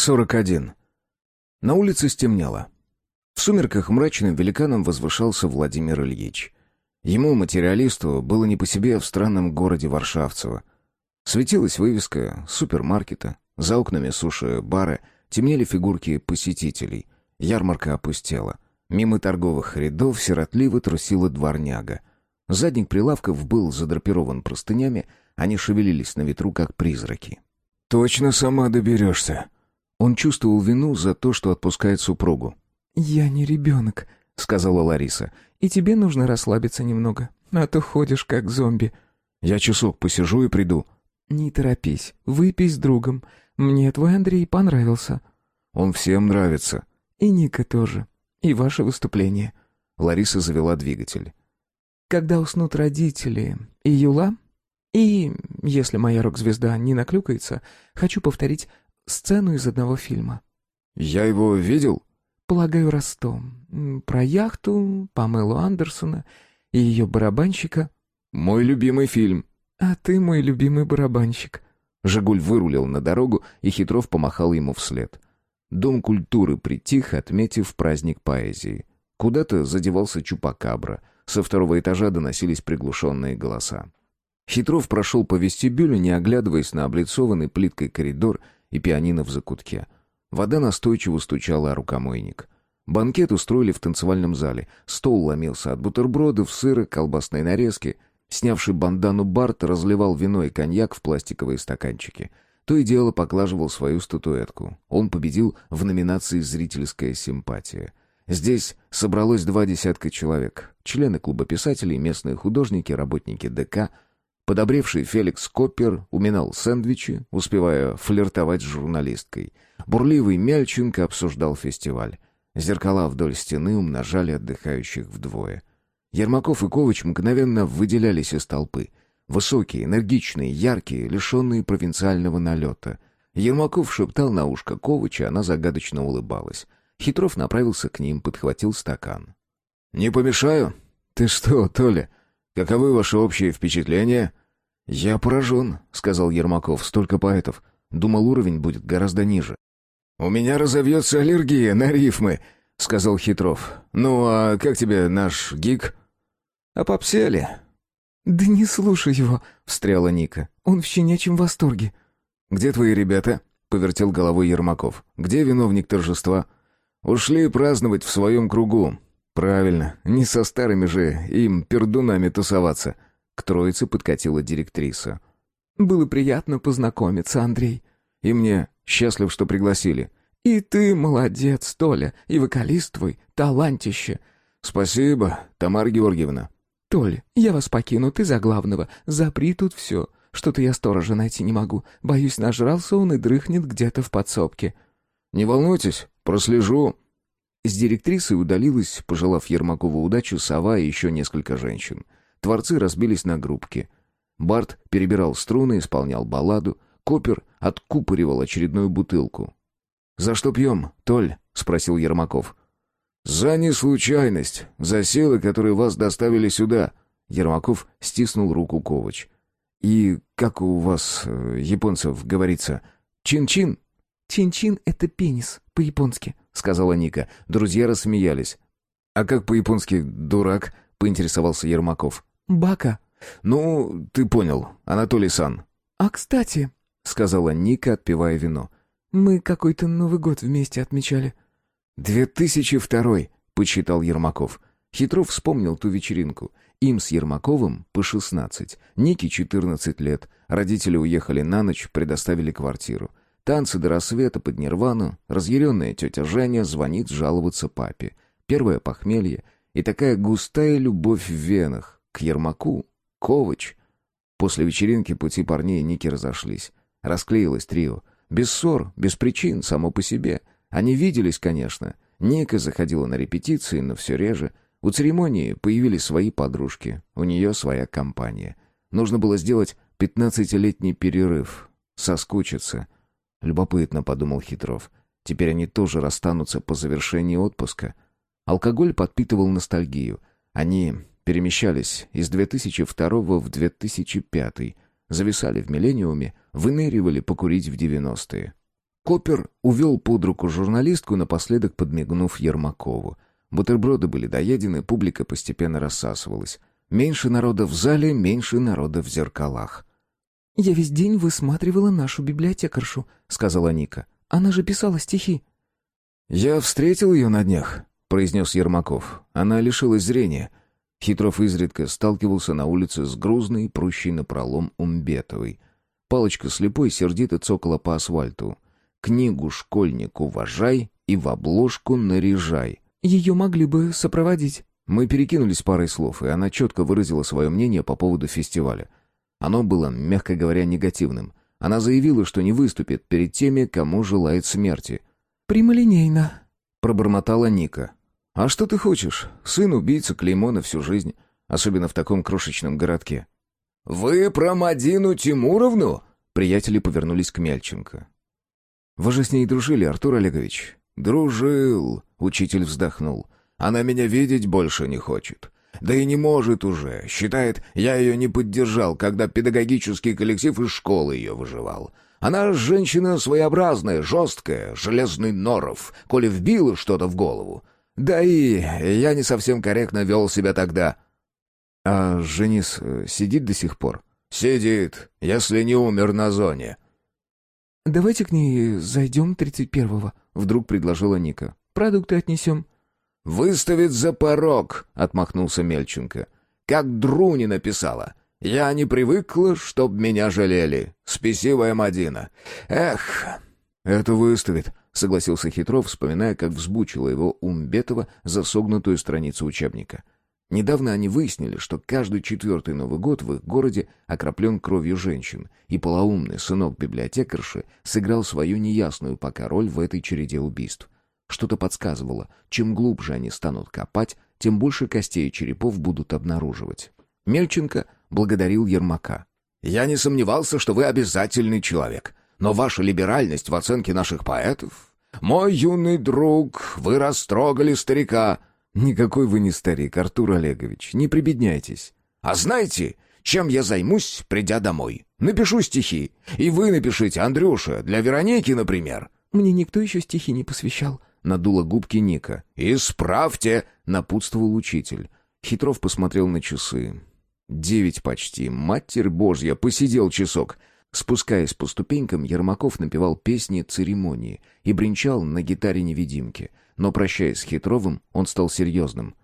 41. На улице стемнело. В сумерках мрачным великаном возвышался Владимир Ильич. Ему, материалисту, было не по себе в странном городе Варшавцево. Светилась вывеска супермаркета, за окнами суши-бары темнели фигурки посетителей. Ярмарка опустела. Мимо торговых рядов сиротливо трусила дворняга. Задник прилавков был задрапирован простынями, они шевелились на ветру, как призраки. «Точно сама доберешься?» Он чувствовал вину за то, что отпускает супругу. «Я не ребенок», — сказала Лариса. «И тебе нужно расслабиться немного, а то ходишь как зомби». «Я часок посижу и приду». «Не торопись, выпей с другом. Мне твой Андрей понравился». «Он всем нравится». «И Ника тоже. И ваше выступление». Лариса завела двигатель. «Когда уснут родители и Юла, и, если моя рок-звезда не наклюкается, хочу повторить сцену из одного фильма. «Я его видел?» «Полагаю, Ростом. Про яхту, Памелу Андерсона и ее барабанщика». «Мой любимый фильм». «А ты мой любимый барабанщик». Жигуль вырулил на дорогу, и Хитров помахал ему вслед. Дом культуры притих, отметив праздник поэзии. Куда-то задевался Чупакабра. Со второго этажа доносились приглушенные голоса. Хитров прошел по вестибюлю, не оглядываясь на облицованный плиткой коридор и пианино в закутке. Вода настойчиво стучала о рукомойник. Банкет устроили в танцевальном зале. Стол ломился от бутербродов, сыра, колбасной нарезки. Снявший бандану Барт разливал вино и коньяк в пластиковые стаканчики. То и дело поглаживал свою статуэтку. Он победил в номинации «Зрительская симпатия». Здесь собралось два десятка человек. Члены клуба писателей, местные художники, работники ДК — Подобревший Феликс Коппер уминал сэндвичи, успевая флиртовать с журналисткой. Бурливый Мельченко обсуждал фестиваль. Зеркала вдоль стены умножали отдыхающих вдвое. Ермаков и Ковач мгновенно выделялись из толпы. Высокие, энергичные, яркие, лишенные провинциального налета. Ермаков шептал на ушко Ковача, она загадочно улыбалась. Хитров направился к ним, подхватил стакан. «Не помешаю?» «Ты что, Толя? Каковы ваши общие впечатления?» «Я поражен», — сказал Ермаков, — «столько поэтов. Думал, уровень будет гораздо ниже». «У меня разовьется аллергия на рифмы», — сказал Хитров. «Ну, а как тебе наш гик?» «А попсели?» «Да не слушай его», — встряла Ника. «Он в щенячьем восторге». «Где твои ребята?» — повертел головой Ермаков. «Где виновник торжества?» «Ушли праздновать в своем кругу». «Правильно, не со старыми же им пердунами тусоваться». К троице подкатила директриса. «Было приятно познакомиться, Андрей». «И мне счастлив, что пригласили». «И ты молодец, Толя, и вокалист твой, талантище». «Спасибо, Тамара Георгиевна». «Толь, я вас покину, ты за главного. Запри тут все. Что-то я сторожа найти не могу. Боюсь, нажрался он и дрыхнет где-то в подсобке». «Не волнуйтесь, прослежу». С директрисой удалилась, пожелав Ермакову удачу, сова и еще несколько женщин. Творцы разбились на группки. Барт перебирал струны, исполнял балладу. Копер откупоривал очередную бутылку. «За что пьем, Толь?» — спросил Ермаков. «За неслучайность, за силы, которые вас доставили сюда». Ермаков стиснул руку Ковач. «И как у вас, э, японцев, говорится, чин-чин?» «Чин-чин — это пенис, по-японски», — сказала Ника. Друзья рассмеялись. «А как по-японски «дурак»?» — поинтересовался Ермаков. Бака. Ну, ты понял, Анатолий Сан. А кстати, сказала Ника, отпивая вино. Мы какой-то Новый год вместе отмечали. Две тысячи второй, почитал Ермаков. Хитров вспомнил ту вечеринку. Им с Ермаковым по шестнадцать, Нике четырнадцать лет. Родители уехали на ночь, предоставили квартиру. Танцы до рассвета под нирвану. Разъяренная тетя Женя звонит жаловаться папе. Первое похмелье и такая густая любовь в венах к Ермаку, Ковач. После вечеринки пути парней и Ники разошлись. Расклеилось трио. Без ссор, без причин, само по себе. Они виделись, конечно. Ника заходила на репетиции, но все реже. У церемонии появились свои подружки. У нее своя компания. Нужно было сделать пятнадцатилетний перерыв. Соскучиться. Любопытно, подумал Хитров. Теперь они тоже расстанутся по завершении отпуска. Алкоголь подпитывал ностальгию. Они перемещались из 2002 в 2005, зависали в «Миллениуме», выныривали покурить в 90-е. Копер увел под руку журналистку, напоследок подмигнув Ермакову. Бутерброды были доедены, публика постепенно рассасывалась. Меньше народа в зале, меньше народа в зеркалах. «Я весь день высматривала нашу библиотекаршу», — сказала Ника. «Она же писала стихи». «Я встретил ее на днях», — произнес Ермаков. «Она лишилась зрения». Хитров изредка сталкивался на улице с грузной, прущей напролом Умбетовой. Палочка слепой сердито цокала по асфальту. «Книгу школьник уважай и в обложку наряжай». «Ее могли бы сопроводить». Мы перекинулись парой слов, и она четко выразила свое мнение по поводу фестиваля. Оно было, мягко говоря, негативным. Она заявила, что не выступит перед теми, кому желает смерти. «Прямолинейно», — пробормотала Ника. «А что ты хочешь? Сын убийца клеймо на всю жизнь, особенно в таком крошечном городке». «Вы про Мадину Тимуровну?» Приятели повернулись к Мельченко. «Вы же с ней дружили, Артур Олегович?» «Дружил», — учитель вздохнул. «Она меня видеть больше не хочет. Да и не может уже. Считает, я ее не поддержал, когда педагогический коллектив из школы ее выживал. Она женщина своеобразная, жесткая, железный норов, коли вбила что-то в голову. Да и я не совсем корректно вел себя тогда. А Женис э, сидит до сих пор? Сидит, если не умер на зоне. «Давайте к ней зайдем тридцать первого», — вдруг предложила Ника. «Продукты отнесем». «Выставит за порог», — отмахнулся Мельченко. «Как Друни написала. Я не привыкла, чтоб меня жалели. Спесивая Мадина. Эх...» «Это выставит», — согласился Хитров, вспоминая, как взбучила его Умбетова за согнутую страницу учебника. Недавно они выяснили, что каждый четвертый Новый год в их городе окроплен кровью женщин, и полоумный сынок библиотекарши сыграл свою неясную пока роль в этой череде убийств. Что-то подсказывало, чем глубже они станут копать, тем больше костей и черепов будут обнаруживать. Мельченко благодарил Ермака. «Я не сомневался, что вы обязательный человек, но ваша либеральность в оценке наших поэтов... Мой юный друг, вы растрогали старика...» «Никакой вы не старик, Артур Олегович, не прибедняйтесь». «А знаете, чем я займусь, придя домой? Напишу стихи. И вы напишите, Андрюша, для Вероники, например». «Мне никто еще стихи не посвящал», — надула губки Ника. «Исправьте!» — напутствовал учитель. Хитров посмотрел на часы. «Девять почти. Матерь Божья, посидел часок». Спускаясь по ступенькам, Ермаков напевал песни церемонии и бренчал на гитаре невидимки. Но, прощаясь с Хитровым, он стал серьезным.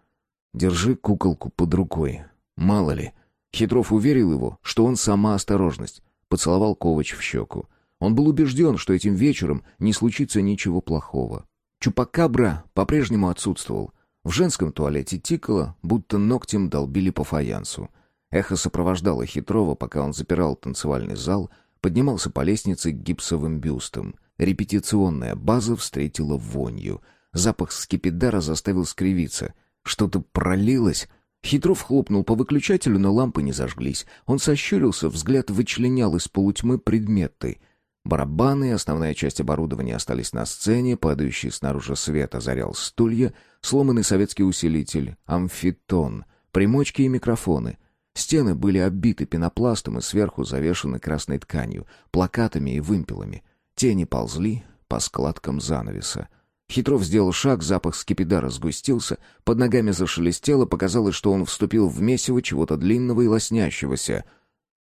«Держи куколку под рукой. Мало ли». Хитров уверил его, что он сама осторожность. Поцеловал Ковач в щеку. Он был убежден, что этим вечером не случится ничего плохого. Чупакабра по-прежнему отсутствовал. В женском туалете тикало, будто ногтем долбили по фаянсу. Эхо сопровождало Хитрова, пока он запирал танцевальный зал, поднимался по лестнице к гипсовым бюстам. Репетиционная база встретила вонью. Запах скипидара заставил скривиться. Что-то пролилось. Хитров хлопнул по выключателю, но лампы не зажглись. Он сощурился, взгляд вычленял из полутьмы предметы — Барабаны и основная часть оборудования остались на сцене, падающий снаружи свет озарял стулья, сломанный советский усилитель, амфитон, примочки и микрофоны. Стены были оббиты пенопластом и сверху завешаны красной тканью, плакатами и вымпелами. Тени ползли по складкам занавеса. Хитров сделал шаг, запах скипидара сгустился, под ногами зашелестело, показалось, что он вступил в месиво чего-то длинного и лоснящегося.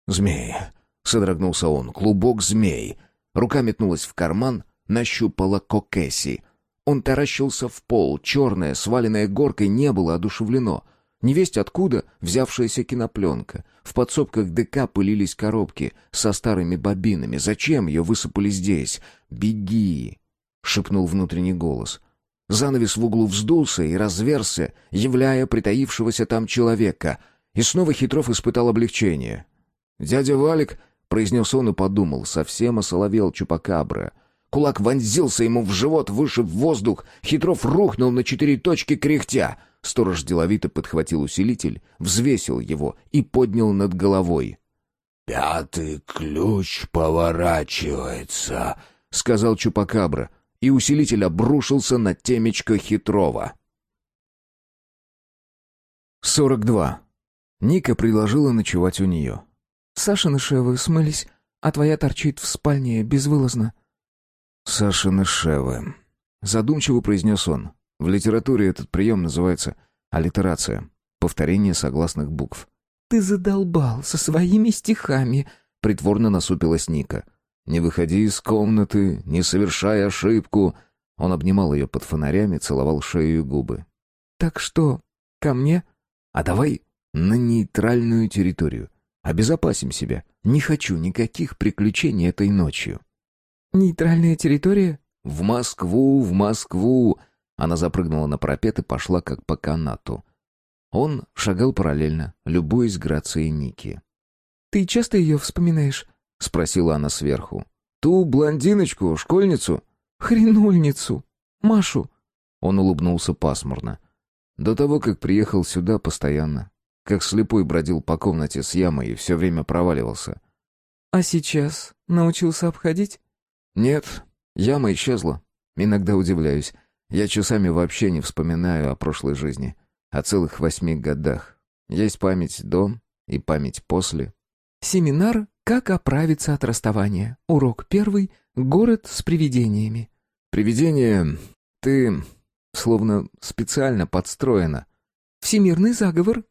«Змеи!» Содрогнулся он. Клубок змей. Рука метнулась в карман, нащупала кокеси. Он таращился в пол. Черное, сваленное горкой, не было одушевлено. Невесть откуда взявшаяся кинопленка. В подсобках ДК пылились коробки со старыми бобинами. Зачем ее высыпали здесь? «Беги!» — шепнул внутренний голос. Занавес в углу вздулся и разверся, являя притаившегося там человека. И снова Хитров испытал облегчение. Дядя Валик произнес он и подумал, совсем осоловел Чупакабра. Кулак вонзился ему в живот, выше в воздух. Хитров рухнул на четыре точки кряхтя. Сторож деловито подхватил усилитель, взвесил его и поднял над головой. «Пятый ключ поворачивается», — сказал Чупакабра, и усилитель обрушился на темечко Хитрова. 42. Ника предложила ночевать у нее. Сашины шевы смылись, а твоя торчит в спальне безвылазно». Сашины шевы. Задумчиво произнес он. В литературе этот прием называется аллитерация. Повторение согласных букв. «Ты задолбал со своими стихами», — притворно насупилась Ника. «Не выходи из комнаты, не совершай ошибку». Он обнимал ее под фонарями, целовал шею и губы. «Так что, ко мне?» «А давай на нейтральную территорию. Обезопасим себя. Не хочу никаких приключений этой ночью». «Нейтральная территория?» «В Москву, в Москву!» Она запрыгнула на парапет и пошла как по канату. Он шагал параллельно, любуясь грацией Ники. «Ты часто ее вспоминаешь?» — спросила она сверху. «Ту блондиночку, школьницу?» «Хренульницу! Машу!» Он улыбнулся пасмурно. До того, как приехал сюда постоянно. Как слепой бродил по комнате с ямой и все время проваливался. «А сейчас научился обходить?» «Нет, яма исчезла. Иногда удивляюсь. Я часами вообще не вспоминаю о прошлой жизни. О целых восьми годах. Есть память до и память после». «Семинар «Как оправиться от расставания». Урок первый «Город с привидениями». «Привидение... Ты словно специально подстроена». «Всемирный заговор».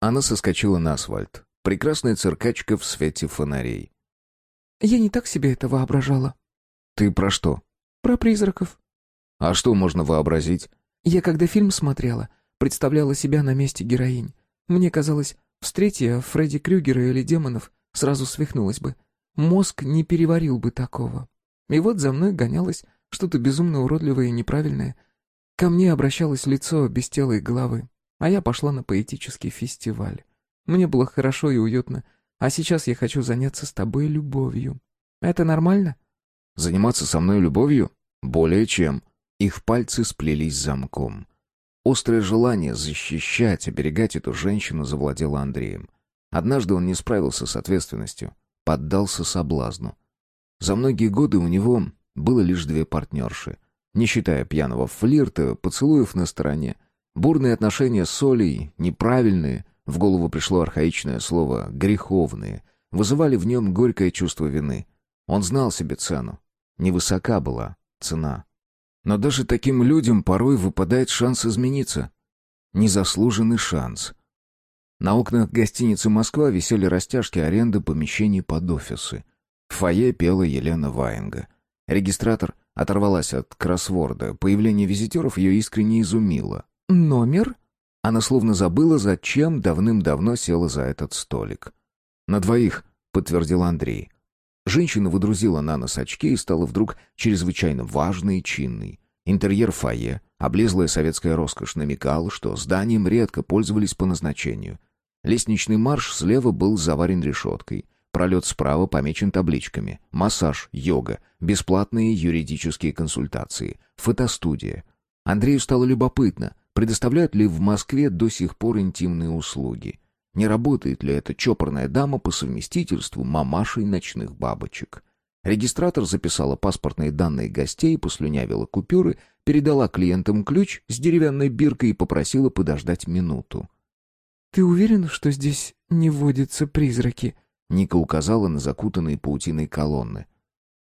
Она соскочила на асфальт. Прекрасная циркачка в свете фонарей. «Я не так себе это воображала». «Ты про что?» «Про призраков». «А что можно вообразить?» «Я когда фильм смотрела, представляла себя на месте героинь. Мне казалось, встретя Фредди Крюгера или демонов, сразу свихнулась бы. Мозг не переварил бы такого. И вот за мной гонялось что-то безумно уродливое и неправильное. Ко мне обращалось лицо без тела и головы, а я пошла на поэтический фестиваль. Мне было хорошо и уютно, а сейчас я хочу заняться с тобой любовью. Это нормально?» Заниматься со мной любовью? Более чем. Их пальцы сплелись замком. Острое желание защищать, оберегать эту женщину завладело Андреем. Однажды он не справился с ответственностью, поддался соблазну. За многие годы у него было лишь две партнерши. Не считая пьяного флирта, поцелуев на стороне. Бурные отношения с Олей, неправильные, в голову пришло архаичное слово «греховные», вызывали в нем горькое чувство вины. Он знал себе цену. Невысока была цена. Но даже таким людям порой выпадает шанс измениться. Незаслуженный шанс. На окнах гостиницы «Москва» висели растяжки аренды помещений под офисы. В фойе пела Елена Ваенга. Регистратор оторвалась от кроссворда. Появление визитеров ее искренне изумило. «Номер?» Она словно забыла, зачем давным-давно села за этот столик. «На двоих», — подтвердил Андрей. Женщина выдрузила на нос очки и стала вдруг чрезвычайно важной и чинной. Интерьер фойе, облезлая советская роскошь намекал, что зданием редко пользовались по назначению. Лестничный марш слева был заварен решеткой. Пролет справа помечен табличками. Массаж, йога, бесплатные юридические консультации, фотостудия. Андрею стало любопытно, предоставляют ли в Москве до сих пор интимные услуги. Не работает ли эта чопорная дама по совместительству мамашей ночных бабочек? Регистратор записала паспортные данные гостей, послюнявила купюры, передала клиентам ключ с деревянной биркой и попросила подождать минуту. «Ты уверен, что здесь не водятся призраки?» Ника указала на закутанные паутиной колонны.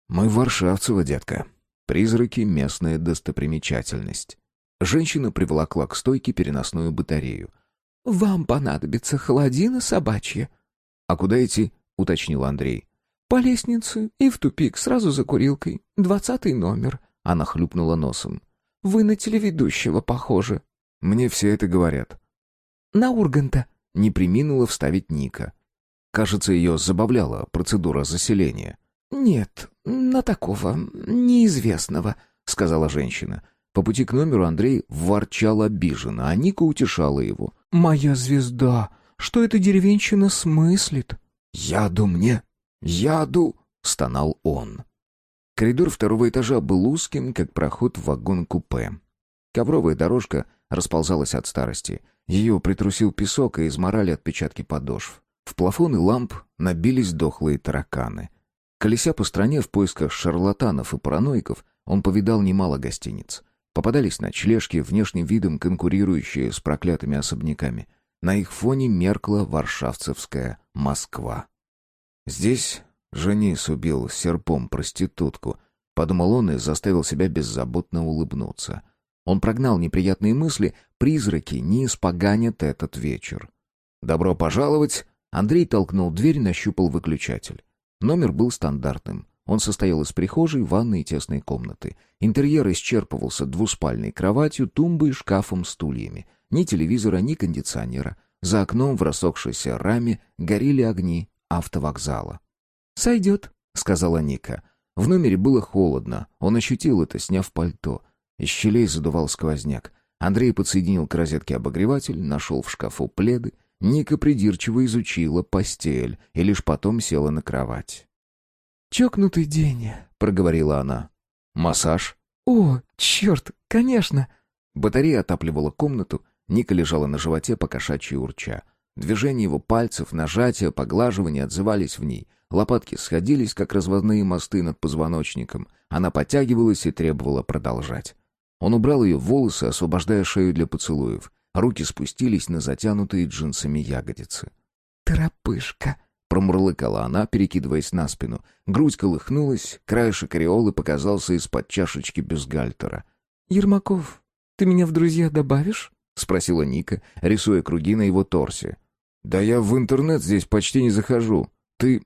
«Мы Варшавцева, детка. Призраки — местная достопримечательность». Женщина приволокла к стойке переносную батарею — «Вам понадобится холодина собачья». «А куда идти?» — уточнил Андрей. «По лестнице и в тупик, сразу за курилкой. Двадцатый номер». Она хлюпнула носом. «Вы на телеведущего похожи». «Мне все это говорят». «На Урганта». Не приминула вставить Ника. Кажется, ее забавляла процедура заселения. «Нет, на такого, неизвестного», — сказала женщина. По пути к номеру Андрей ворчал обиженно, а Ника утешала его. «Моя звезда! Что эта деревенщина смыслит?» «Яду мне! Яду!» — стонал он. Коридор второго этажа был узким, как проход в вагон-купе. Ковровая дорожка расползалась от старости. Ее притрусил песок и изморали отпечатки подошв. В плафоны ламп набились дохлые тараканы. Колеся по стране в поисках шарлатанов и параноиков, он повидал немало гостиниц. Попадались ночлежки, внешним видом конкурирующие с проклятыми особняками. На их фоне меркла варшавцевская Москва. Здесь Женис убил серпом проститутку, — подумал он и заставил себя беззаботно улыбнуться. Он прогнал неприятные мысли, призраки не испоганят этот вечер. «Добро пожаловать!» Андрей толкнул дверь, нащупал выключатель. Номер был стандартным. Он состоял из прихожей, ванной и тесной комнаты. Интерьер исчерпывался двуспальной кроватью, тумбой, шкафом, стульями. Ни телевизора, ни кондиционера. За окном в рассохшейся раме горели огни автовокзала. «Сойдет», — сказала Ника. В номере было холодно. Он ощутил это, сняв пальто. Из щелей задувал сквозняк. Андрей подсоединил к розетке обогреватель, нашел в шкафу пледы. Ника придирчиво изучила постель и лишь потом села на кровать. «Чокнутый день», — проговорила она. «Массаж?» «О, черт, конечно!» Батарея отапливала комнату, Ника лежала на животе, покошачьи урча. Движения его пальцев, нажатия, поглаживания отзывались в ней. Лопатки сходились, как разводные мосты над позвоночником. Она подтягивалась и требовала продолжать. Он убрал ее волосы, освобождая шею для поцелуев. Руки спустились на затянутые джинсами ягодицы. «Торопышка!» Промурлыкала она, перекидываясь на спину. Грудь колыхнулась, краешек ореолы показался из-под чашечки бюстгальтера. «Ермаков, ты меня в друзья добавишь?» — спросила Ника, рисуя круги на его торсе. «Да я в интернет здесь почти не захожу. Ты...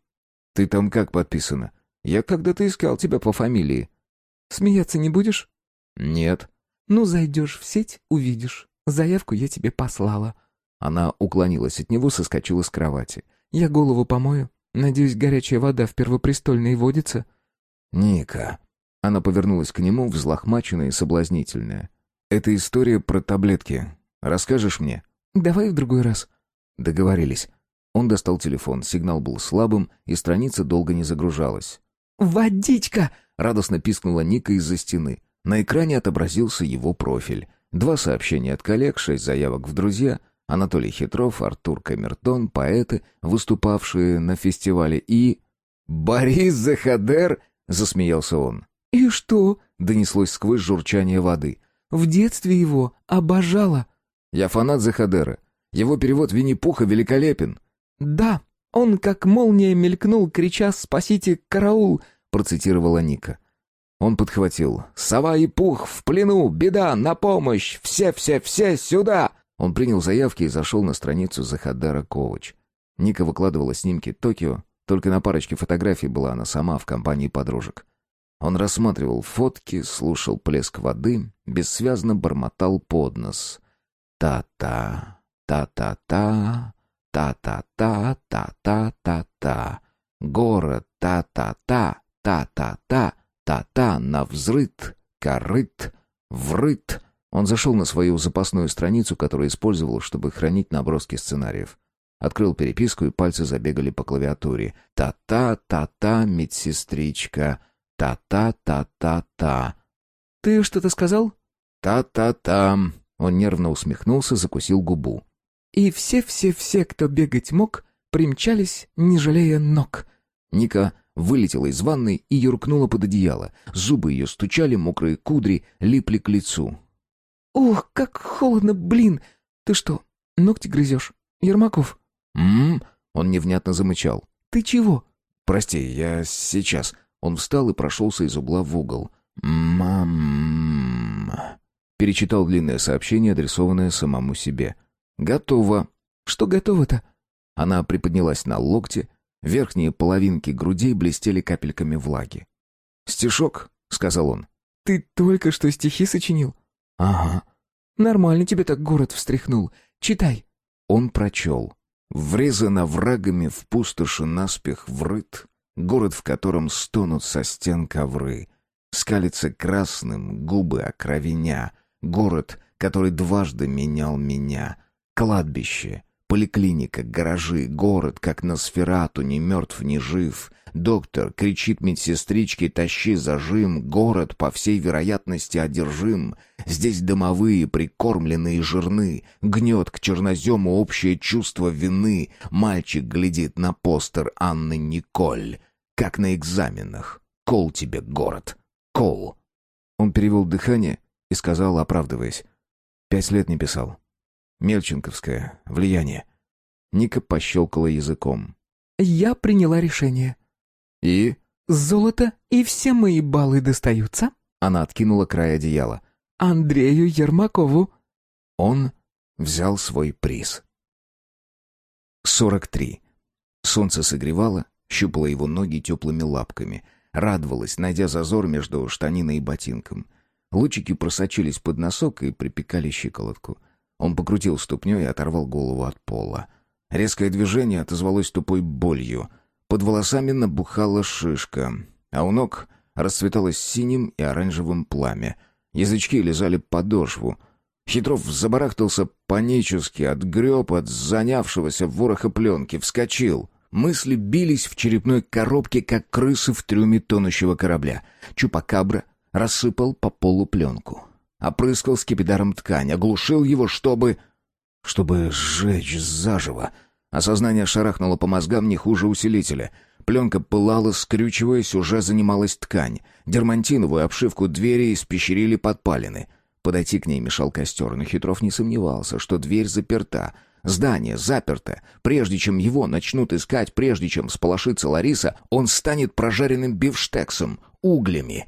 ты там как подписана? Я когда-то искал тебя по фамилии». «Смеяться не будешь?» «Нет». «Ну, зайдешь в сеть, увидишь. Заявку я тебе послала». Она уклонилась от него, соскочила с кровати. Я голову помою. Надеюсь, горячая вода в первопрестольной водится?» «Ника». Она повернулась к нему, взлохмаченная и соблазнительная. «Это история про таблетки. Расскажешь мне?» «Давай в другой раз». Договорились. Он достал телефон, сигнал был слабым, и страница долго не загружалась. «Водичка!» — радостно пискнула Ника из-за стены. На экране отобразился его профиль. Два сообщения от коллег, шесть заявок в друзья, Анатолий Хитров, Артур Камертон, поэты, выступавшие на фестивале, и... «Борис Захадер!» — засмеялся он. «И что?» — донеслось сквозь журчание воды. «В детстве его обожала». «Я фанат Захадера. Его перевод Винни-Пуха великолепен». «Да, он как молния мелькнул, крича «Спасите, караул!» — процитировала Ника. Он подхватил. «Сова и пух в плену! Беда! На помощь! Все-все-все сюда!» Он принял заявки и зашел на страницу Захадара Ковач. Ника выкладывала снимки Токио, только на парочке фотографий была она сама в компании подружек. Он рассматривал фотки, слушал плеск воды, бессвязно бормотал под нос. Та-та, та-та-та, та-та-та, та-та-та-та. Город та-та-та, та-та-та, та-та, навзрыт, корыт, врыт, он зашел на свою запасную страницу, которую использовал, чтобы хранить наброски сценариев. Открыл переписку, и пальцы забегали по клавиатуре. «Та-та, та-та, медсестричка. Та-та-та-та-та». «Ты что-то сказал?» «Та-та-та». Он нервно усмехнулся, закусил губу. «И все-все-все, кто бегать мог, примчались, не жалея ног». Ника вылетела из ванной и юркнула под одеяло. Зубы ее стучали, мокрые кудри липли к лицу. «Ох, как холодно, блин! Ты что, ногти грызешь? Ермаков?» «М-м-м!» Он невнятно замычал. «Ты чего?» «Прости, я сейчас...» Он встал и прошелся из угла в угол. «Мам...» Перечитал длинное сообщение, адресованное самому себе. «Готово». «Что готово-то?» Она приподнялась на локте. Верхние половинки грудей блестели капельками влаги. «Стишок», — сказал он. «Ты только что стихи сочинил?» «Ага». «Нормально тебе так город встряхнул. Читай». Он прочел. «Врезано врагами в пустоши наспех врыт, город, в котором стонут со стен ковры, скалится красным губы окровеня, город, который дважды менял меня, кладбище, поликлиника, гаражи, город, как на сферату, ни мертв, ни жив, Доктор кричит медсестричке «Тащи зажим!» Город, по всей вероятности, одержим. Здесь домовые, прикормленные жирны. Гнет к чернозему общее чувство вины. Мальчик глядит на постер Анны Николь. Как на экзаменах. Кол тебе, город. Кол. Он перевел дыхание и сказал, оправдываясь. Пять лет не писал. Мельченковское. Влияние. Ника пощелкала языком. «Я приняла решение». «И?» Золото и все мои баллы достаются?» Она откинула край одеяла. «Андрею Ермакову». Он взял свой приз. 43. Солнце согревало, щупало его ноги теплыми лапками, радовалось, найдя зазор между штаниной и ботинком. Лучики просочились под носок и припекали щиколотку. Он покрутил ступней и оторвал голову от пола. Резкое движение отозвалось тупой болью. Под волосами набухала шишка, а у ног расцветалось синим и оранжевым пламя. Язычки лизали подошву. Хитров забарахтался панически, отгреб от занявшегося вороха пленки, вскочил. Мысли бились в черепной коробке, как крысы в трюме тонущего корабля. Чупакабра рассыпал по полу пленку. Опрыскал скипидаром ткань, оглушил его, чтобы... Чтобы сжечь заживо. Осознание шарахнуло по мозгам не хуже усилителя. Пленка пылала, скрючиваясь, уже занималась ткань. Дермантиновую обшивку двери испещерили подпалины. Подойти к ней мешал костер, но Хитров не сомневался, что дверь заперта. Здание заперто. Прежде чем его начнут искать, прежде чем сполошится Лариса, он станет прожаренным бифштексом, углями.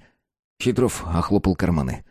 Хитров охлопал карманы.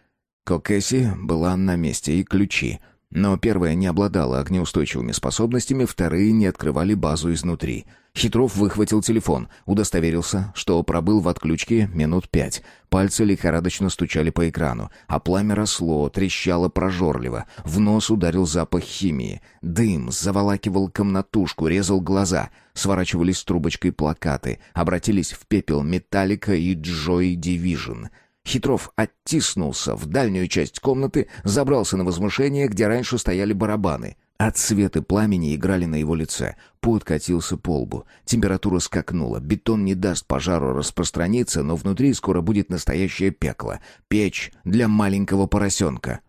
Кокэси была на месте и ключи. Но первая не обладала огнеустойчивыми способностями, вторые не открывали базу изнутри. Хитров выхватил телефон, удостоверился, что пробыл в отключке минут пять. Пальцы лихорадочно стучали по экрану, а пламя росло, трещало прожорливо. В нос ударил запах химии. Дым заволакивал комнатушку, резал глаза. Сворачивались трубочкой плакаты, обратились в пепел «Металлика» и «Джой Дивижн». Хитров оттиснулся в дальнюю часть комнаты, забрался на возвышение, где раньше стояли барабаны. Отсветы пламени играли на его лице. Пот катился по лбу. Температура скакнула. Бетон не даст пожару распространиться, но внутри скоро будет настоящее пекло. Печь для маленького поросенка.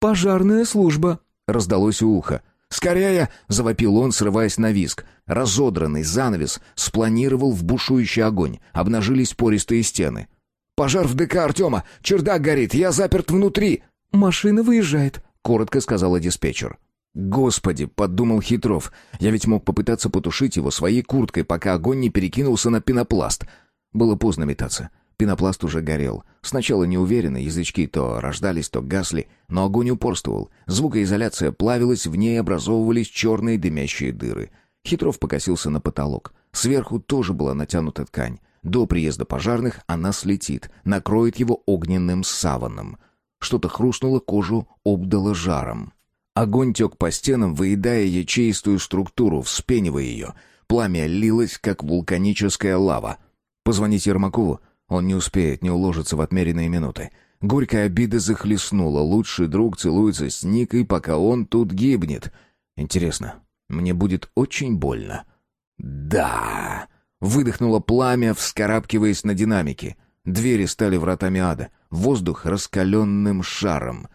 «Пожарная служба», — раздалось у уха. «Скорее!» — завопил он, срываясь на виск. Разодранный занавес спланировал в бушующий огонь. Обнажились пористые стены. «Пожар в ДК Артема! Чердак горит! Я заперт внутри!» «Машина выезжает», — коротко сказала диспетчер. «Господи!» — подумал Хитров. «Я ведь мог попытаться потушить его своей курткой, пока огонь не перекинулся на пенопласт». Было поздно метаться. Пенопласт уже горел. Сначала неуверенно, язычки то рождались, то гасли, но огонь упорствовал. Звукоизоляция плавилась, в ней образовывались черные дымящие дыры. Хитров покосился на потолок. Сверху тоже была натянута ткань. До приезда пожарных она слетит, накроет его огненным саваном. Что-то хрустнуло, кожу обдало жаром. Огонь тек по стенам, выедая ячеистую структуру, вспенивая ее. Пламя лилось, как вулканическая лава. Позвонить Ермакову? Он не успеет, не уложится в отмеренные минуты. Горькая обида захлестнула. Лучший друг целуется с Никой, пока он тут гибнет. Интересно, мне будет очень больно. «Да!» Выдохнуло пламя, вскарабкиваясь на динамике. Двери стали вратами ада. Воздух раскаленным шаром.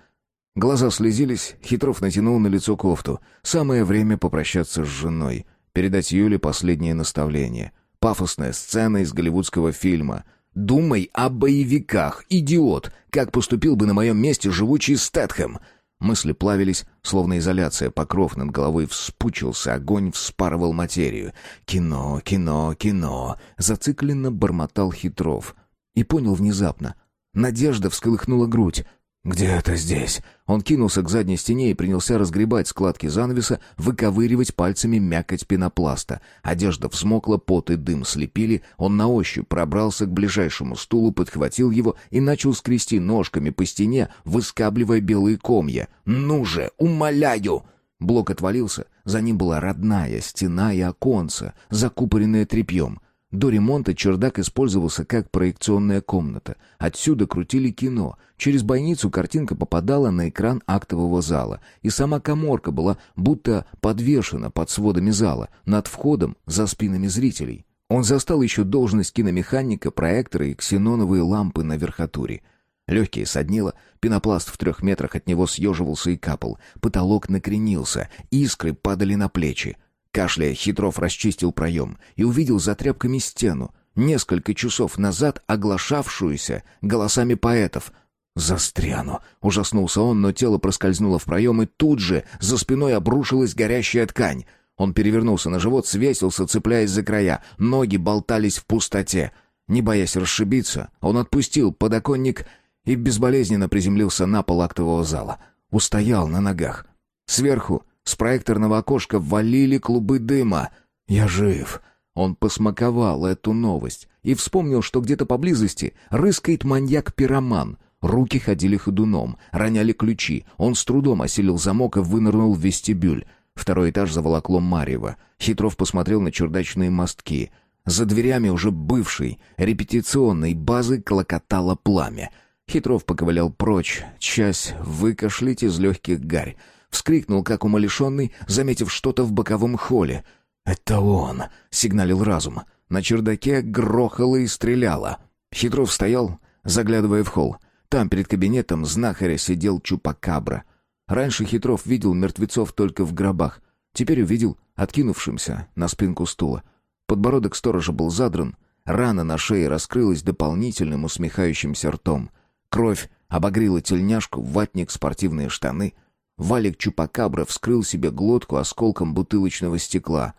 Глаза слезились, Хитров натянул на лицо кофту. Самое время попрощаться с женой. Передать Юле последнее наставление. Пафосная сцена из голливудского фильма. «Думай о боевиках, идиот! Как поступил бы на моем месте живучий Стэтхэм!» Мысли плавились, словно изоляция, покров над головой вспучился, огонь вспарывал материю. «Кино, кино, кино!» — зацикленно бормотал Хитров. И понял внезапно. Надежда всколыхнула грудь. «Где-то здесь». Он кинулся к задней стене и принялся разгребать складки занавеса, выковыривать пальцами мякоть пенопласта. Одежда взмокла, пот и дым слепили. Он на ощупь пробрался к ближайшему стулу, подхватил его и начал скрести ножками по стене, выскабливая белые комья. «Ну же, умоляю!» Блок отвалился. За ним была родная стена и оконца, закупоренная тряпьем. До ремонта чердак использовался как проекционная комната. Отсюда крутили кино. Через бойницу картинка попадала на экран актового зала. И сама коморка была будто подвешена под сводами зала, над входом, за спинами зрителей. Он застал еще должность киномеханика, проектора и ксеноновые лампы на верхотуре. Легкие соднило, пенопласт в трех метрах от него съеживался и капал, потолок накренился, искры падали на плечи. Кашляя, Хитров расчистил проем и увидел за тряпками стену, несколько часов назад оглашавшуюся голосами поэтов. «Застряну!» — ужаснулся он, но тело проскользнуло в проем, и тут же за спиной обрушилась горящая ткань. Он перевернулся на живот, свесился, цепляясь за края. Ноги болтались в пустоте. Не боясь расшибиться, он отпустил подоконник и безболезненно приземлился на пол актового зала. Устоял на ногах. Сверху, с проекторного окошка, валили клубы дыма. «Я жив!» Он посмаковал эту новость и вспомнил, что где-то поблизости рыскает маньяк-пироман. Руки ходили ходуном, роняли ключи. Он с трудом осилил замок и вынырнул в вестибюль. Второй этаж заволокло Марьево. Хитров посмотрел на чердачные мостки. За дверями уже бывшей, репетиционной базы клокотало пламя. Хитров поковылял прочь, часть выкашлять из легких гарь. Вскрикнул, как умалишенный, заметив что-то в боковом холле. «Это он!» — сигналил разум. На чердаке грохало и стреляло. Хитров стоял, заглядывая в холл. Там, перед кабинетом знахаря, сидел Чупакабра. Раньше Хитров видел мертвецов только в гробах. Теперь увидел откинувшимся на спинку стула. Подбородок сторожа был задран. Рана на шее раскрылась дополнительным усмехающимся ртом. Кровь обогрела тельняшку, ватник, спортивные штаны. Валик Чупакабра вскрыл себе глотку осколком бутылочного стекла.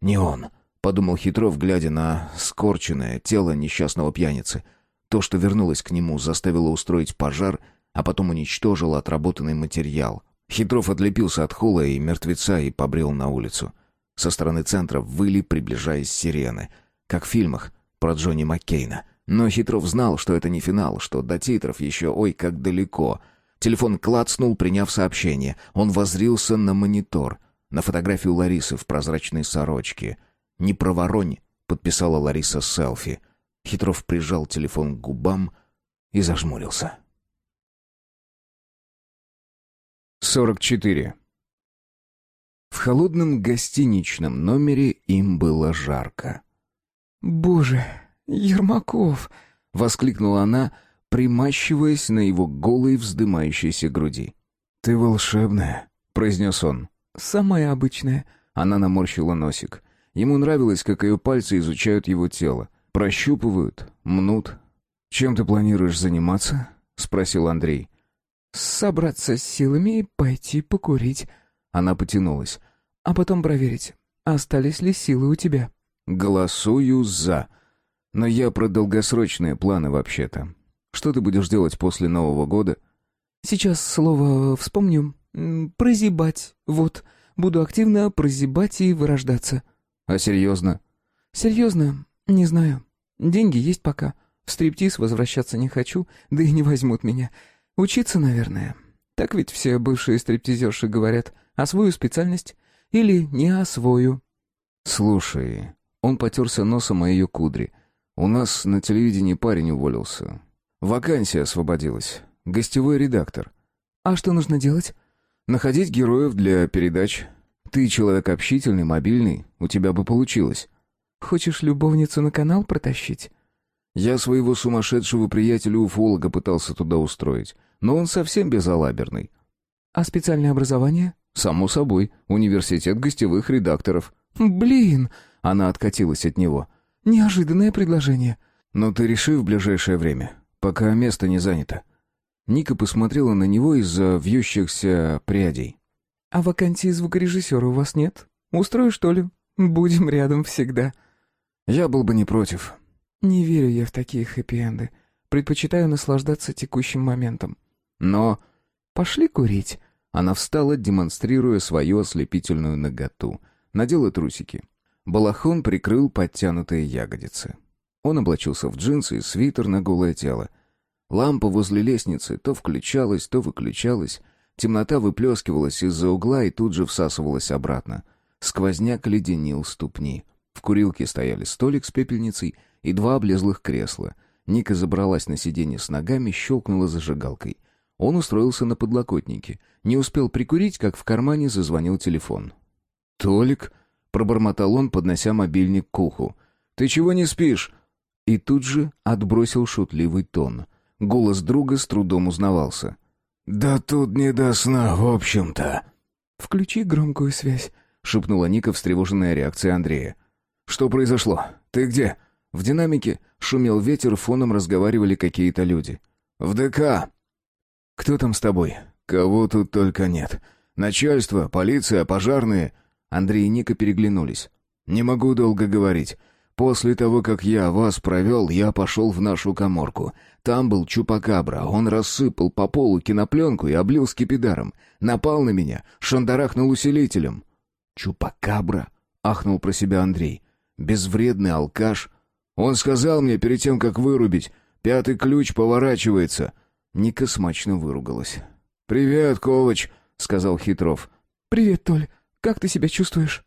«Не он», — подумал Хитров, глядя на скорченное тело несчастного пьяницы. То, что вернулось к нему, заставило устроить пожар, а потом уничтожило отработанный материал. Хитров отлепился от холла и мертвеца и побрел на улицу. Со стороны центра выли, приближаясь сирены. Как в фильмах про Джонни Маккейна. Но Хитров знал, что это не финал, что до титров еще ой как далеко. Телефон клацнул, приняв сообщение. Он возрился на монитор. На фотографию Ларисы в прозрачной сорочке. «Не про воронь», — подписала Лариса селфи. Хитров прижал телефон к губам и зажмурился. 44. В холодном гостиничном номере им было жарко. «Боже, Ермаков!» — воскликнула она, примащиваясь на его голой вздымающейся груди. «Ты волшебная», — произнес он. «Самая обычная». Она наморщила носик. Ему нравилось, как ее пальцы изучают его тело. Прощупывают, мнут. «Чем ты планируешь заниматься?» — спросил Андрей. «Собраться с силами и пойти покурить». Она потянулась. «А потом проверить, остались ли силы у тебя». «Голосую за. Но я про долгосрочные планы вообще-то. Что ты будешь делать после Нового года?» «Сейчас слово вспомню. Прозябать. Вот. Буду активно прозябать и вырождаться». «А серьезно?» «Серьезно? Не знаю. Деньги есть пока. В стриптиз возвращаться не хочу, да и не возьмут меня. Учиться, наверное. Так ведь все бывшие стриптизерши говорят. Освою специальность. Или не освою». «Слушай...» Он потерся носом о ее кудри. «У нас на телевидении парень уволился. Вакансия освободилась. Гостевой редактор». «А что нужно делать?» «Находить героев для передач. Ты человек общительный, мобильный. У тебя бы получилось». «Хочешь любовницу на канал протащить?» Я своего сумасшедшего приятеля-уфолога пытался туда устроить, но он совсем безалаберный. «А специальное образование?» «Само собой. Университет гостевых редакторов». «Блин!» — она откатилась от него. «Неожиданное предложение». «Но ты реши в ближайшее время, пока место не занято». Ника посмотрела на него из-за вьющихся прядей. «А вакансии звукорежиссера у вас нет? Устрою, что ли? Будем рядом всегда». «Я был бы не против». «Не верю я в такие хэппи-энды. Предпочитаю наслаждаться текущим моментом». «Но...» «Пошли курить». Она встала, демонстрируя свою ослепительную наготу. Надела трусики. Балахон прикрыл подтянутые ягодицы. Он облачился в джинсы и свитер на голое тело. Лампа возле лестницы то включалась, то выключалась. Темнота выплескивалась из-за угла и тут же всасывалась обратно. Сквозняк леденил ступни. В курилке стояли столик с пепельницей и два облезлых кресла. Ника забралась на сиденье с ногами, щелкнула зажигалкой. Он устроился на подлокотнике. Не успел прикурить, как в кармане зазвонил телефон. «Толик?» — пробормотал он, поднося мобильник к уху. «Ты чего не спишь?» И тут же отбросил шутливый тон. Голос друга с трудом узнавался. «Да тут не до сна, в общем-то». «Включи громкую связь», — шепнула Ника, встревоженная реакцией Андрея. «Что произошло? Ты где?» В динамике шумел ветер, фоном разговаривали какие-то люди. «В ДК!» «Кто там с тобой?» «Кого тут только нет. Начальство, полиция, пожарные». Андрей и Ника переглянулись. «Не могу долго говорить. После того, как я вас провел, я пошел в нашу коморку. Там был Чупакабра. Он рассыпал по полу кинопленку и облил скипидаром. Напал на меня, шандарахнул усилителем. «Чупакабра?» — ахнул про себя Андрей. «Безвредный алкаш. Он сказал мне перед тем, как вырубить. Пятый ключ поворачивается». Ника смачно выругалась. «Привет, Ковач», — сказал Хитров. «Привет, Толь. Как ты себя чувствуешь?»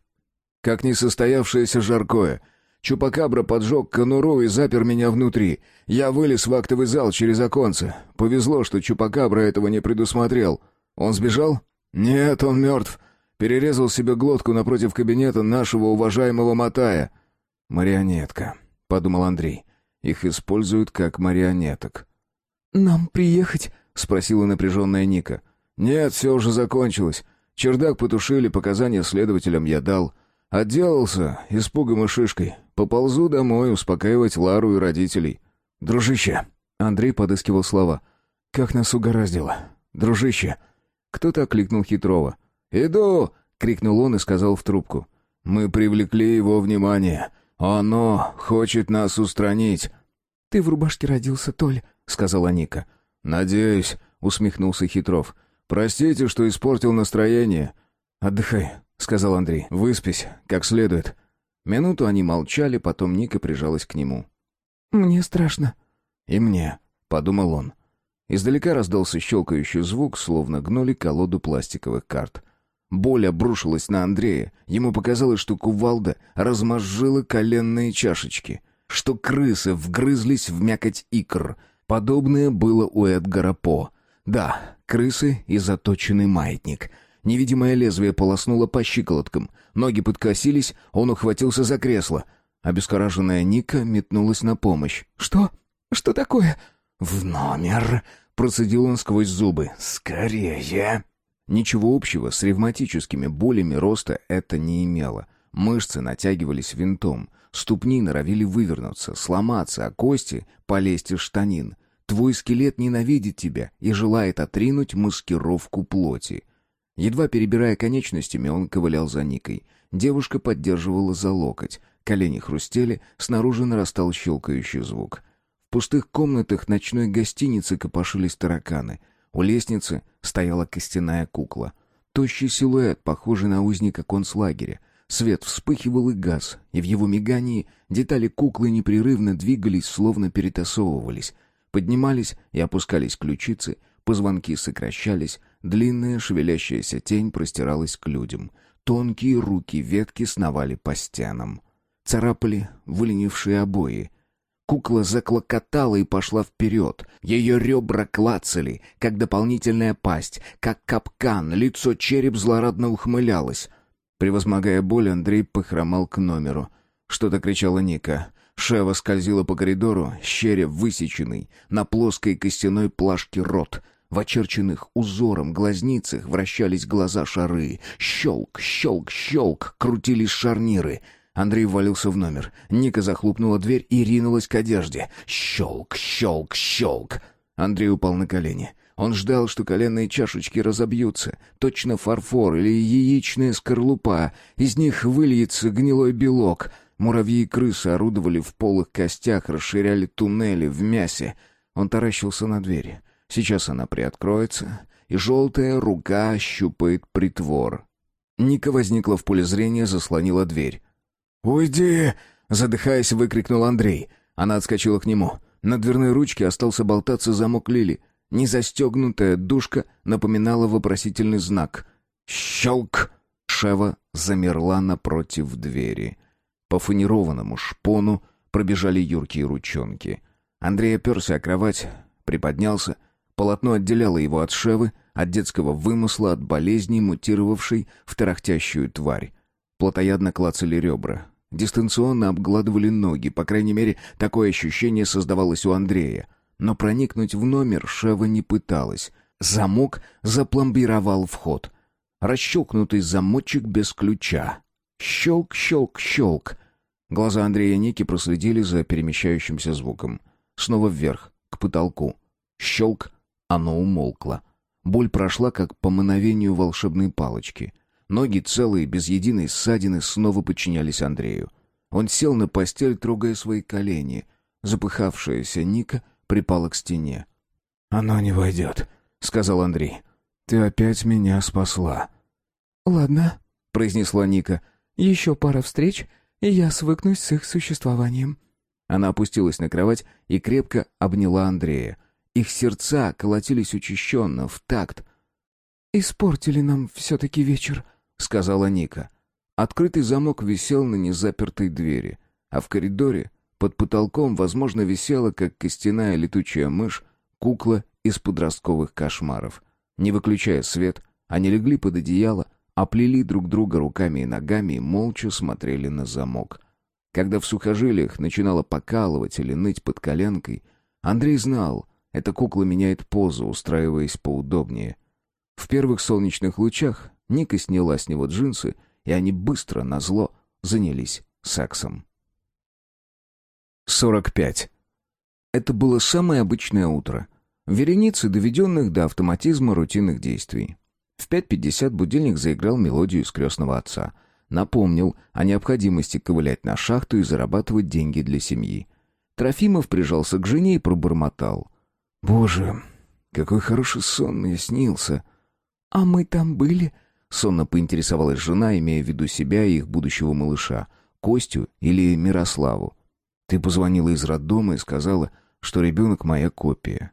«Как несостоявшееся жаркое. Чупакабра поджег конуру и запер меня внутри. Я вылез в актовый зал через оконце. Повезло, что Чупакабра этого не предусмотрел. Он сбежал? Нет, он мертв. Перерезал себе глотку напротив кабинета нашего уважаемого Матая. «Марионетка», — подумал Андрей. «Их используют как марионеток». «Нам приехать?» — спросила напряженная Ника. «Нет, все уже закончилось. Чердак потушили, показания следователям я дал. Отделался испугом и шишкой. Поползу домой успокаивать Лару и родителей. Дружище!» Андрей подыскивал слова. «Как нас угораздило! Дружище!» Кто-то окликнул Хитрова. «Иду!» — крикнул он и сказал в трубку. «Мы привлекли его внимание. Оно хочет нас устранить». «Ты в рубашке родился, Толь», — сказала Ника. «Надеюсь», — усмехнулся Хитров. «Простите, что испортил настроение». «Отдыхай», — сказал Андрей. «Выспись, как следует». Минуту они молчали, потом Ника прижалась к нему. «Мне страшно». «И мне», — подумал он. Издалека раздался щелкающий звук, словно гнули колоду пластиковых карт. Боль обрушилась на Андрея. Ему показалось, что кувалда размозжила коленные чашечки, что крысы вгрызлись в мякоть икр. Подобное было у Эдгара По. Да, крысы и заточенный маятник. Невидимое лезвие полоснуло по щиколоткам. Ноги подкосились, он ухватился за кресло. Обескураженная Ника метнулась на помощь. «Что? Что такое?» «В номер!» — процедил он сквозь зубы. «Скорее!» Ничего общего с ревматическими болями роста это не имело. Мышцы натягивались винтом, ступни норовили вывернуться, сломаться, а кости полезть из штанин. Твой скелет ненавидит тебя и желает отринуть маскировку плоти. Едва перебирая конечностями, он ковылял за Никой. Девушка поддерживала за локоть. Колени хрустели, снаружи нарастал щелкающий звук. В пустых комнатах ночной гостиницы копошились тараканы — у лестницы стояла костяная кукла. Тощий силуэт, похожий на узника концлагеря. Свет вспыхивал и газ, и в его мигании детали куклы непрерывно двигались, словно перетасовывались. Поднимались и опускались ключицы, позвонки сокращались, длинная шевелящаяся тень простиралась к людям. Тонкие руки ветки сновали по стенам. Царапали выленившие обои. Кукла заклокотала и пошла вперед. Ее ребра клацали, как дополнительная пасть, как капкан, лицо череп злорадно ухмылялось. Превозмогая боль, Андрей похромал к номеру. Что-то кричала Ника. Шева скользила по коридору, щеря высеченный, на плоской костяной плашке рот. В очерченных узором глазницах вращались глаза шары. Щелк, щелк, щелк, крутились шарниры — Андрей ввалился в номер. Ника захлопнула дверь и ринулась к одежде. Щелк, щелк, щелк. Андрей упал на колени. Он ждал, что коленные чашечки разобьются. Точно фарфор или яичная скорлупа. Из них выльется гнилой белок. Муравьи и крысы орудовали в полых костях, расширяли туннели в мясе. Он таращился на двери. Сейчас она приоткроется, и желтая рука щупает притвор. Ника возникла в поле зрения, заслонила дверь. «Уйди!» — задыхаясь, выкрикнул Андрей. Она отскочила к нему. На дверной ручке остался болтаться замок Лили. Незастегнутая душка напоминала вопросительный знак. «Щелк!» Шева замерла напротив двери. По фанерованному шпону пробежали юркие ручонки. Андрей оперся о кровать, приподнялся. Полотно отделяло его от Шевы, от детского вымысла, от болезни, мутировавшей в тарахтящую тварь. Плотоядно клацали ребра. Дистанционно обгладывали ноги, по крайней мере, такое ощущение создавалось у Андрея. Но проникнуть в номер Шева не пыталась. Замок запломбировал вход. Расщелкнутый замочек без ключа. Щелк, щелк, щелк. Глаза Андрея и Ники проследили за перемещающимся звуком. Снова вверх, к потолку. Щелк, оно умолкло. Боль прошла, как по мановению волшебной палочки — Ноги целые, без единой ссадины, снова подчинялись Андрею. Он сел на постель, трогая свои колени. Запыхавшаяся Ника припала к стене. «Оно не войдет», — сказал Андрей. «Ты опять меня спасла». «Ладно», — произнесла Ника. «Еще пара встреч, и я свыкнусь с их существованием». Она опустилась на кровать и крепко обняла Андрея. Их сердца колотились учащенно, в такт. «Испортили нам все-таки вечер», — сказала Ника. Открытый замок висел на незапертой двери, а в коридоре, под потолком, возможно, висела, как костяная летучая мышь, кукла из подростковых кошмаров. Не выключая свет, они легли под одеяло, оплели друг друга руками и ногами и молча смотрели на замок. Когда в сухожилиях начинало покалывать или ныть под коленкой, Андрей знал, эта кукла меняет позу, устраиваясь поудобнее. В первых солнечных лучах Ника сняла с него джинсы, и они быстро, назло, занялись сексом. 45. Это было самое обычное утро. Вереницы, доведенных до автоматизма рутинных действий. В 5.50 будильник заиграл мелодию из крестного отца. Напомнил о необходимости ковылять на шахту и зарабатывать деньги для семьи. Трофимов прижался к жене и пробормотал. «Боже, какой хороший сон мне снился!» «А мы там были?» Сонно поинтересовалась жена, имея в виду себя и их будущего малыша. Костю или Мирославу. «Ты позвонила из роддома и сказала, что ребенок моя копия».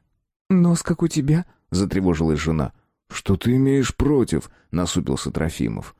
«Нос как у тебя?» — затревожилась жена. «Что ты имеешь против?» — насупился Трофимов.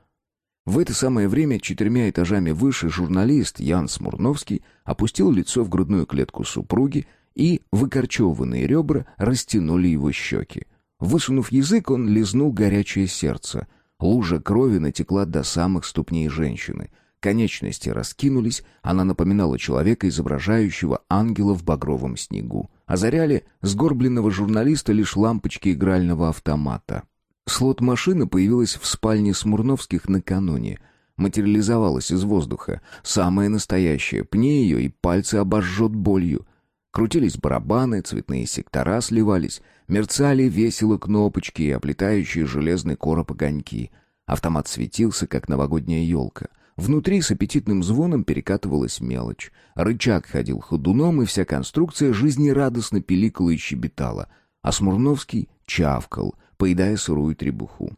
В это самое время четырьмя этажами выше журналист Ян Смурновский опустил лицо в грудную клетку супруги, и выкорчеванные ребра растянули его щеки. Высунув язык, он лизнул горячее сердце. Лужа крови натекла до самых ступней женщины. Конечности раскинулись, она напоминала человека, изображающего ангела в багровом снегу. Озаряли сгорбленного журналиста лишь лампочки игрального автомата. Слот машины появилась в спальне Смурновских накануне. Материализовалась из воздуха. Самое настоящее. Пни ее, и пальцы обожжет болью. Крутились барабаны, цветные сектора сливались. Мерцали весело кнопочки и оплетающие железный короб огоньки. Автомат светился, как новогодняя елка — Внутри с аппетитным звоном перекатывалась мелочь. Рычаг ходил ходуном, и вся конструкция жизнерадостно пиликала и щебетала. А Смурновский чавкал, поедая сырую требуху.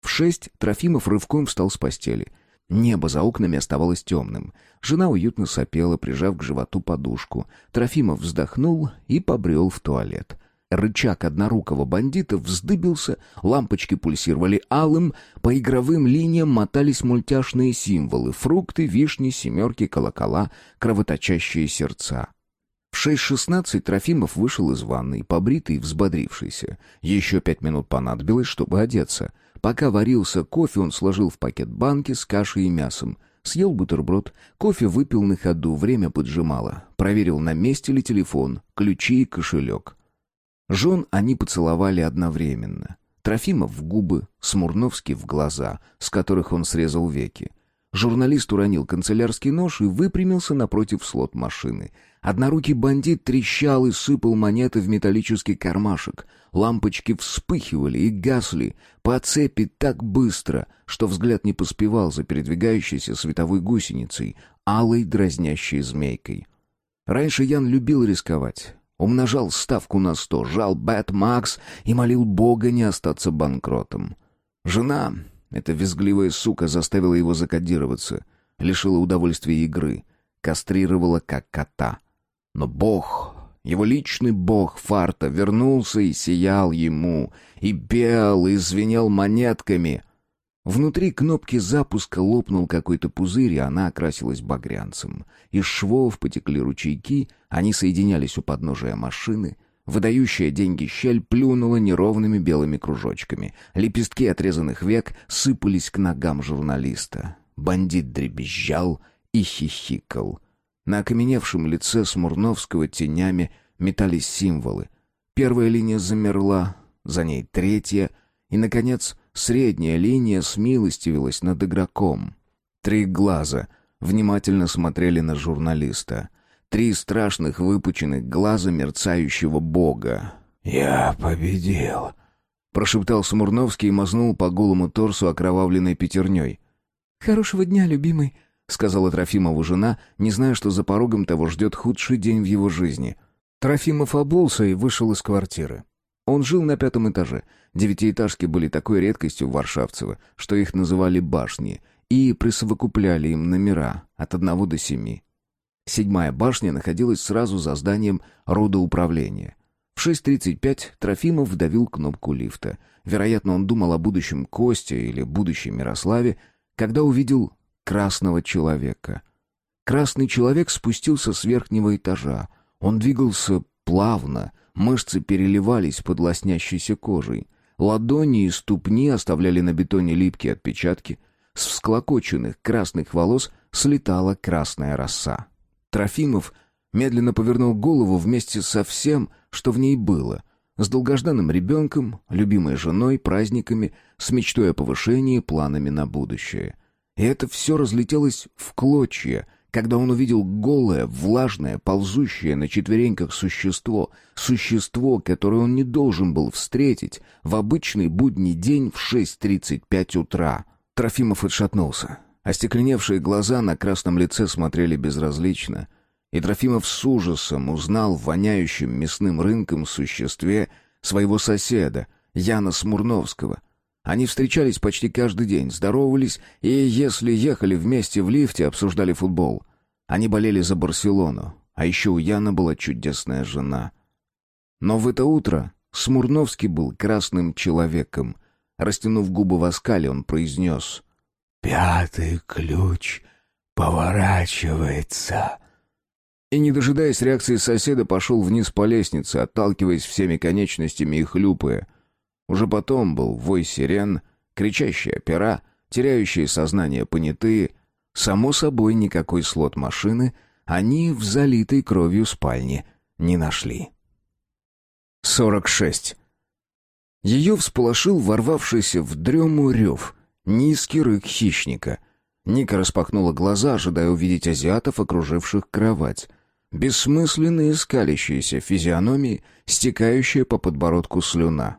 В шесть Трофимов рывком встал с постели. Небо за окнами оставалось темным. Жена уютно сопела, прижав к животу подушку. Трофимов вздохнул и побрел в туалет. Рычаг однорукого бандита вздыбился, лампочки пульсировали алым, по игровым линиям мотались мультяшные символы — фрукты, вишни, семерки, колокола, кровоточащие сердца. В шесть шестнадцать Трофимов вышел из ванной, побритый и взбодрившийся. Еще пять минут понадобилось, чтобы одеться. Пока варился кофе, он сложил в пакет банки с кашей и мясом. Съел бутерброд, кофе выпил на ходу, время поджимало. Проверил, на месте ли телефон, ключи и кошелек. Жен они поцеловали одновременно. Трофимов в губы, Смурновский в глаза, с которых он срезал веки. Журналист уронил канцелярский нож и выпрямился напротив слот машины. Однорукий бандит трещал и сыпал монеты в металлический кармашек. Лампочки вспыхивали и гасли по цепи так быстро, что взгляд не поспевал за передвигающейся световой гусеницей, алой дразнящей змейкой. Раньше Ян любил рисковать умножал ставку на сто, жал Бэт Макс и молил Бога не остаться банкротом. Жена, эта визгливая сука, заставила его закодироваться, лишила удовольствия игры, кастрировала как кота. Но Бог, его личный Бог Фарта, вернулся и сиял ему, и пел, и звенел монетками — Внутри кнопки запуска лопнул какой-то пузырь, и она окрасилась багрянцем. Из швов потекли ручейки, они соединялись у подножия машины. Выдающая деньги щель плюнула неровными белыми кружочками. Лепестки отрезанных век сыпались к ногам журналиста. Бандит дребезжал и хихикал. На окаменевшем лице Смурновского тенями метались символы. Первая линия замерла, за ней третья, и, наконец, Средняя линия смилостивилась над игроком. Три глаза внимательно смотрели на журналиста. Три страшных выпученных глаза мерцающего бога. «Я победил», — прошептал Смурновский и мазнул по голому торсу окровавленной пятерней. «Хорошего дня, любимый», — сказала Трофимову жена, не зная, что за порогом того ждет худший день в его жизни. Трофимов обулся и вышел из квартиры. Он жил на пятом этаже. Девятиэтажки были такой редкостью в Варшавцево, что их называли башни, и присовокупляли им номера от одного до семи. Седьмая башня находилась сразу за зданием родоуправления. В 6.35 Трофимов вдавил кнопку лифта. Вероятно, он думал о будущем Косте или будущем Мирославе, когда увидел красного человека. Красный человек спустился с верхнего этажа. Он двигался плавно, мышцы переливались под лоснящейся кожей. Ладони и ступни оставляли на бетоне липкие отпечатки. С всклокоченных красных волос слетала красная роса. Трофимов медленно повернул голову вместе со всем, что в ней было. С долгожданным ребенком, любимой женой, праздниками, с мечтой о повышении, планами на будущее. И это все разлетелось в клочья, когда он увидел голое, влажное, ползущее на четвереньках существо, существо, которое он не должен был встретить в обычный будний день в 6.35 утра. Трофимов отшатнулся. Остекленевшие глаза на красном лице смотрели безразлично, и Трофимов с ужасом узнал в воняющем мясным рынком существе своего соседа, Яна Смурновского. Они встречались почти каждый день, здоровались и, если ехали вместе в лифте, обсуждали футбол. Они болели за Барселону, а еще у Яна была чудесная жена. Но в это утро Смурновский был красным человеком. Растянув губы в оскале, он произнес — Пятый ключ поворачивается. И, не дожидаясь реакции соседа, пошел вниз по лестнице, отталкиваясь всеми конечностями и хлюпая. Уже потом был вой сирен, кричащие пера, теряющие сознание понятые. Само собой, никакой слот машины они в залитой кровью спальне не нашли. 46. Ее всполошил ворвавшийся в дрему рев — Низкий рык хищника. Ника распахнула глаза, ожидая увидеть азиатов, окруживших кровать. Бессмысленные скалящиеся физиономии, стекающая по подбородку слюна.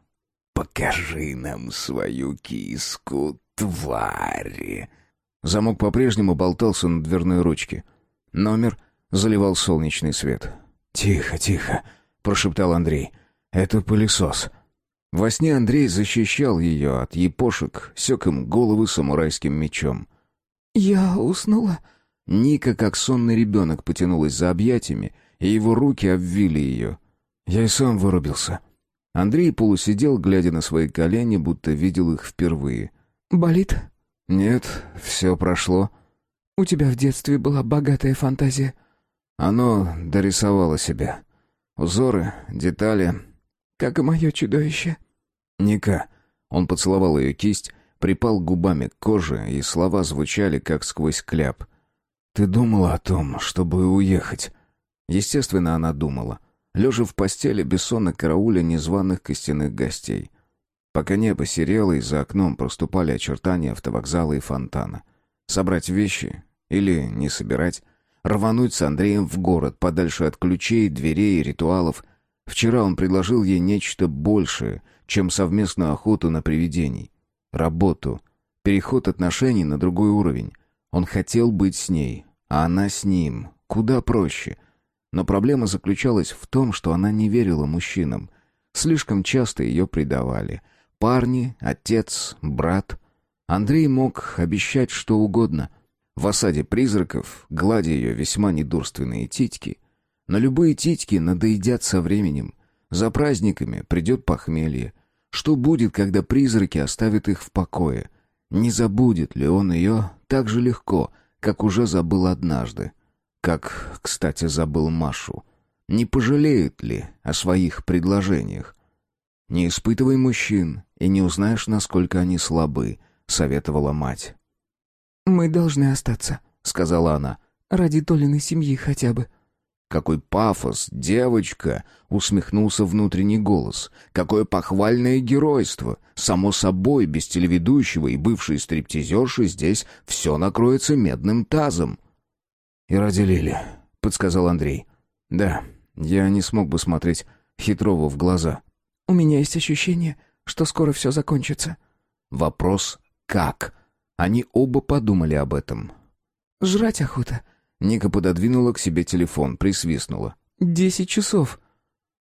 «Покажи нам свою киску, твари!» Замок по-прежнему болтался на дверной ручке. Номер заливал солнечный свет. «Тихо, тихо», — прошептал Андрей. «Это пылесос». Во сне Андрей защищал ее от епошек, сек им головы самурайским мечом. «Я уснула?» Ника, как сонный ребенок, потянулась за объятиями, и его руки обвили ее. Я и сам вырубился. Андрей полусидел, глядя на свои колени, будто видел их впервые. «Болит?» «Нет, все прошло». «У тебя в детстве была богатая фантазия?» Оно дорисовало себя. Узоры, детали, как и мое чудовище». «Ника». Он поцеловал ее кисть, припал губами к коже, и слова звучали, как сквозь кляп. «Ты думала о том, чтобы уехать?» Естественно, она думала. Лежа в постели, бессонно карауля незваных костяных гостей. Пока небо серело, и за окном проступали очертания автовокзала и фонтана. Собрать вещи или не собирать? Рвануть с Андреем в город, подальше от ключей, дверей и ритуалов, Вчера он предложил ей нечто большее, чем совместную охоту на привидений. Работу. Переход отношений на другой уровень. Он хотел быть с ней, а она с ним. Куда проще. Но проблема заключалась в том, что она не верила мужчинам. Слишком часто ее предавали. Парни, отец, брат. Андрей мог обещать что угодно. В осаде призраков, гладя ее весьма недурственные титьки, но любые титьки надоедят со временем. За праздниками придет похмелье. Что будет, когда призраки оставят их в покое? Не забудет ли он ее так же легко, как уже забыл однажды? Как, кстати, забыл Машу. Не пожалеет ли о своих предложениях? «Не испытывай мужчин, и не узнаешь, насколько они слабы», — советовала мать. «Мы должны остаться», — сказала она. «Ради Толиной семьи хотя бы». Какой пафос, девочка, усмехнулся внутренний голос. Какое похвальное геройство. Само собой, без телеведущего и бывшей стриптизерши здесь все накроется медным тазом. И ради Лили, подсказал Андрей. Да, я не смог бы смотреть Хитрову в глаза. У меня есть ощущение, что скоро все закончится. Вопрос «как?». Они оба подумали об этом. Жрать охота». Ника пододвинула к себе телефон, присвистнула. «Десять часов».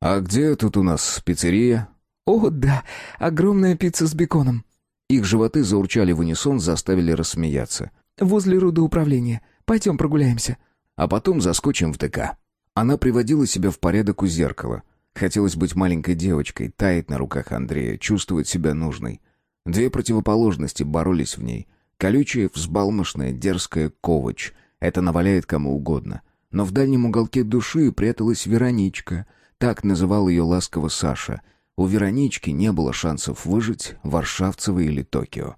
«А где тут у нас пиццерия?» «О, да, огромная пицца с беконом». Их животы заурчали в унисон, заставили рассмеяться. «Возле рудоуправления. Пойдем прогуляемся». А потом заскочим в ТК. Она приводила себя в порядок у зеркала. Хотелось быть маленькой девочкой, таять на руках Андрея, чувствовать себя нужной. Две противоположности боролись в ней. Колючая, взбалмошная, дерзкая Ковач. Это наваляет кому угодно. Но в дальнем уголке души пряталась Вероничка. Так называл ее ласково Саша. У Веронички не было шансов выжить в Варшавцево или Токио.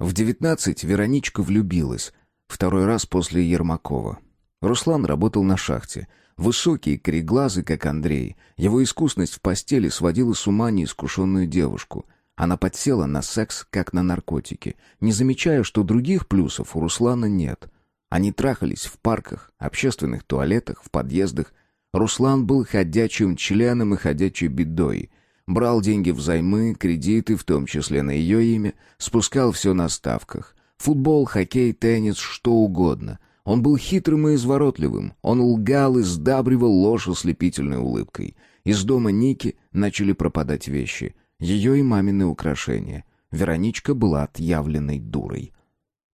В девятнадцать Вероничка влюбилась. Второй раз после Ермакова. Руслан работал на шахте. Высокий, кореглазый, как Андрей. Его искусность в постели сводила с ума неискушенную девушку — она подсела на секс, как на наркотики, не замечая, что других плюсов у Руслана нет. Они трахались в парках, общественных туалетах, в подъездах. Руслан был ходячим членом и ходячей бедой. Брал деньги взаймы, кредиты, в том числе на ее имя, спускал все на ставках. Футбол, хоккей, теннис, что угодно. Он был хитрым и изворотливым. Он лгал и сдабривал ложь ослепительной улыбкой. Из дома Ники начали пропадать вещи — ее и мамины украшения. Вероничка была отъявленной дурой.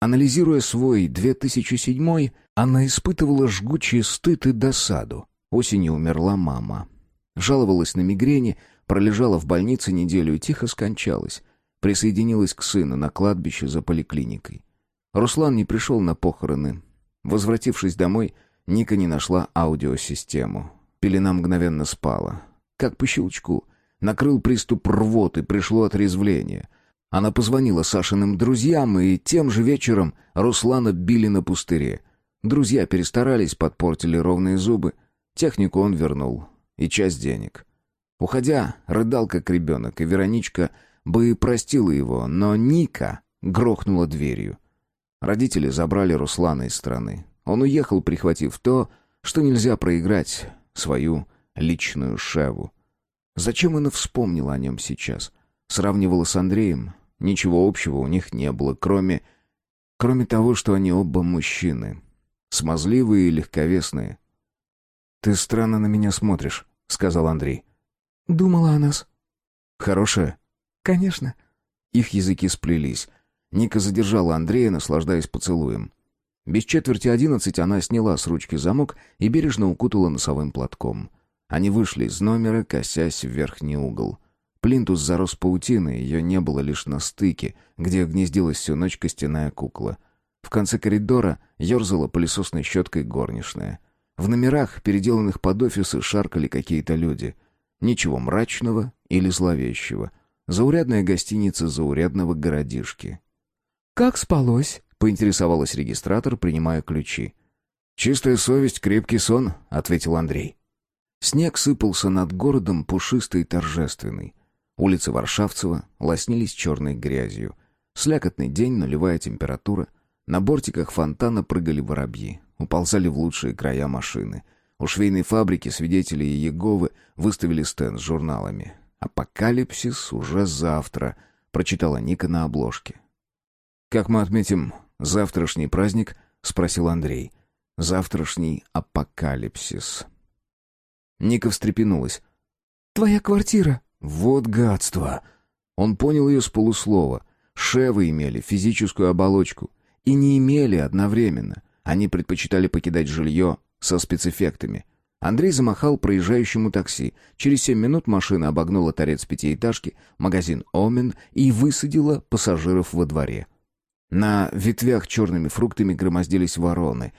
Анализируя свой 2007 она испытывала жгучий стыд и досаду. Осенью умерла мама. Жаловалась на мигрени, пролежала в больнице неделю и тихо скончалась. Присоединилась к сыну на кладбище за поликлиникой. Руслан не пришел на похороны. Возвратившись домой, Ника не нашла аудиосистему. Пелена мгновенно спала. Как по щелчку — Накрыл приступ рвоты, пришло отрезвление. Она позвонила Сашиным друзьям, и тем же вечером Руслана били на пустыре. Друзья перестарались, подпортили ровные зубы. Технику он вернул. И часть денег. Уходя, рыдал как ребенок, и Вероничка бы простила его, но Ника грохнула дверью. Родители забрали Руслана из страны. Он уехал, прихватив то, что нельзя проиграть, свою личную шеву. Зачем она вспомнила о нем сейчас? Сравнивала с Андреем. Ничего общего у них не было, кроме... Кроме того, что они оба мужчины. Смазливые и легковесные. «Ты странно на меня смотришь», — сказал Андрей. «Думала о нас». «Хорошая?» «Конечно». Их языки сплелись. Ника задержала Андрея, наслаждаясь поцелуем. Без четверти одиннадцать она сняла с ручки замок и бережно укутала носовым платком. Они вышли из номера, косясь в верхний угол. Плинтус зарос паутиной, ее не было лишь на стыке, где гнездилась всю ночь костяная кукла. В конце коридора ерзала пылесосной щеткой горничная. В номерах, переделанных под офисы, шаркали какие-то люди. Ничего мрачного или зловещего. Заурядная гостиница заурядного городишки. «Как спалось?» — поинтересовалась регистратор, принимая ключи. «Чистая совесть, крепкий сон», — ответил Андрей. Снег сыпался над городом пушистый и торжественный. Улицы Варшавцева лоснились черной грязью. Слякотный день, нулевая температура. На бортиках фонтана прыгали воробьи, уползали в лучшие края машины. У швейной фабрики свидетели Еговы выставили стенд с журналами. «Апокалипсис уже завтра», — прочитала Ника на обложке. «Как мы отметим завтрашний праздник?» — спросил Андрей. «Завтрашний апокалипсис». Ника встрепенулась. «Твоя квартира». «Вот гадство!» Он понял ее с полуслова. Шевы имели физическую оболочку. И не имели одновременно. Они предпочитали покидать жилье со спецэффектами. Андрей замахал проезжающему такси. Через семь минут машина обогнула торец пятиэтажки, магазин «Омен» и высадила пассажиров во дворе. На ветвях черными фруктами громоздились вороны.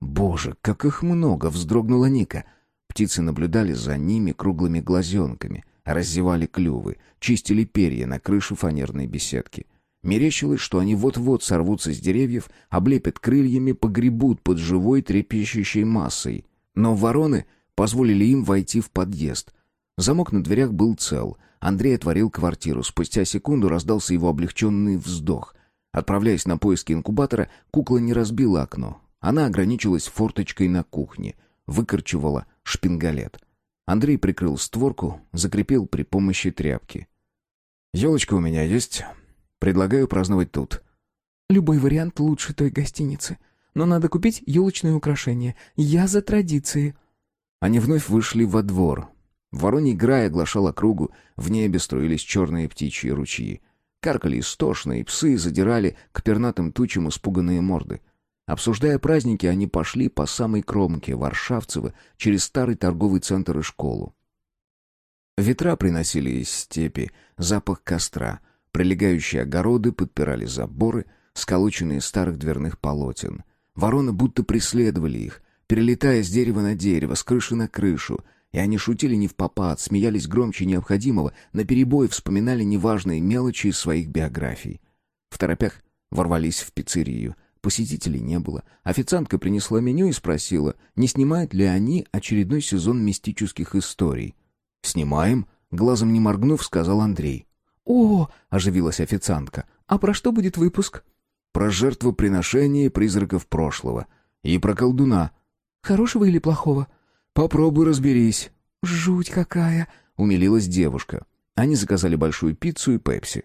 «Боже, как их много!» — вздрогнула Ника — Птицы наблюдали за ними круглыми глазенками, раздевали клювы, чистили перья на крыше фанерной беседки. Мерещилось, что они вот-вот сорвутся с деревьев, облепят крыльями, погребут под живой трепещущей массой. Но вороны позволили им войти в подъезд. Замок на дверях был цел. Андрей отворил квартиру. Спустя секунду раздался его облегченный вздох. Отправляясь на поиски инкубатора, кукла не разбила окно. Она ограничилась форточкой на кухне — выкорчевала шпингалет. Андрей прикрыл створку, закрепил при помощи тряпки. «Елочка у меня есть. Предлагаю праздновать тут». «Любой вариант лучше той гостиницы. но надо купить елочные украшения. Я за традиции». Они вновь вышли во двор. Вороньий грай оглашал округу, в небе струились черные птичьи ручьи. Каркали истошно, и псы задирали к пернатым тучам испуганные морды. Обсуждая праздники, они пошли по самой кромке Варшавцева через старый торговый центр и школу. Ветра приносили из степи запах костра, прилегающие огороды подпирали заборы, сколоченные из старых дверных полотен. Вороны будто преследовали их, перелетая с дерева на дерево, с крыши на крышу, и они шутили не в попад, смеялись громче необходимого, наперебой вспоминали неважные мелочи из своих биографий. В торопях ворвались в пиццерию. Посетителей не было. Официантка принесла меню и спросила, не снимают ли они очередной сезон мистических историй. «Снимаем», — глазом не моргнув, сказал Андрей. «О!» — оживилась официантка. «А про что будет выпуск?» «Про жертвоприношение призраков прошлого. И про колдуна». «Хорошего или плохого?» «Попробуй разберись». «Жуть какая!» — умилилась девушка. Они заказали большую пиццу и пепси.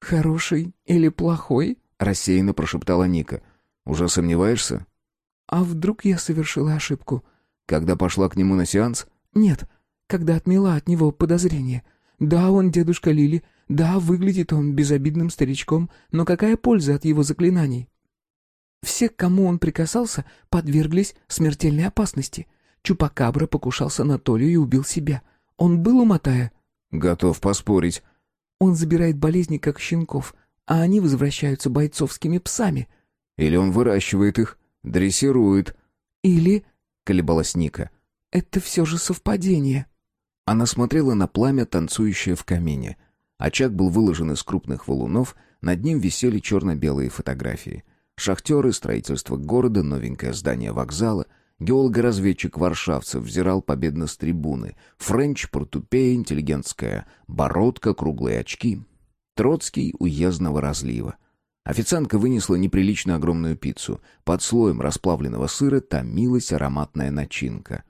«Хороший или плохой?» — рассеянно прошептала Ника. «Уже сомневаешься?» «А вдруг я совершила ошибку?» «Когда пошла к нему на сеанс?» «Нет, когда отмела от него подозрение. Да, он дедушка Лили, да, выглядит он безобидным старичком, но какая польза от его заклинаний?» Все, к кому он прикасался, подверглись смертельной опасности. Чупакабра покушался на Толю и убил себя. Он был у Матая? Готов поспорить. Он забирает болезни, как щенков, а они возвращаются бойцовскими псами. Или он выращивает их, дрессирует. Или... Колебалась Ника. Это все же совпадение. Она смотрела на пламя, танцующее в камине. Очаг был выложен из крупных валунов, над ним висели черно-белые фотографии. Шахтеры, строительство города, новенькое здание вокзала — Геолого-разведчик Варшавцев взирал победно с трибуны. Френч, портупея, интеллигентская, бородка, круглые очки. Троцкий уездного разлива. Официантка вынесла неприлично огромную пиццу. Под слоем расплавленного сыра томилась ароматная начинка.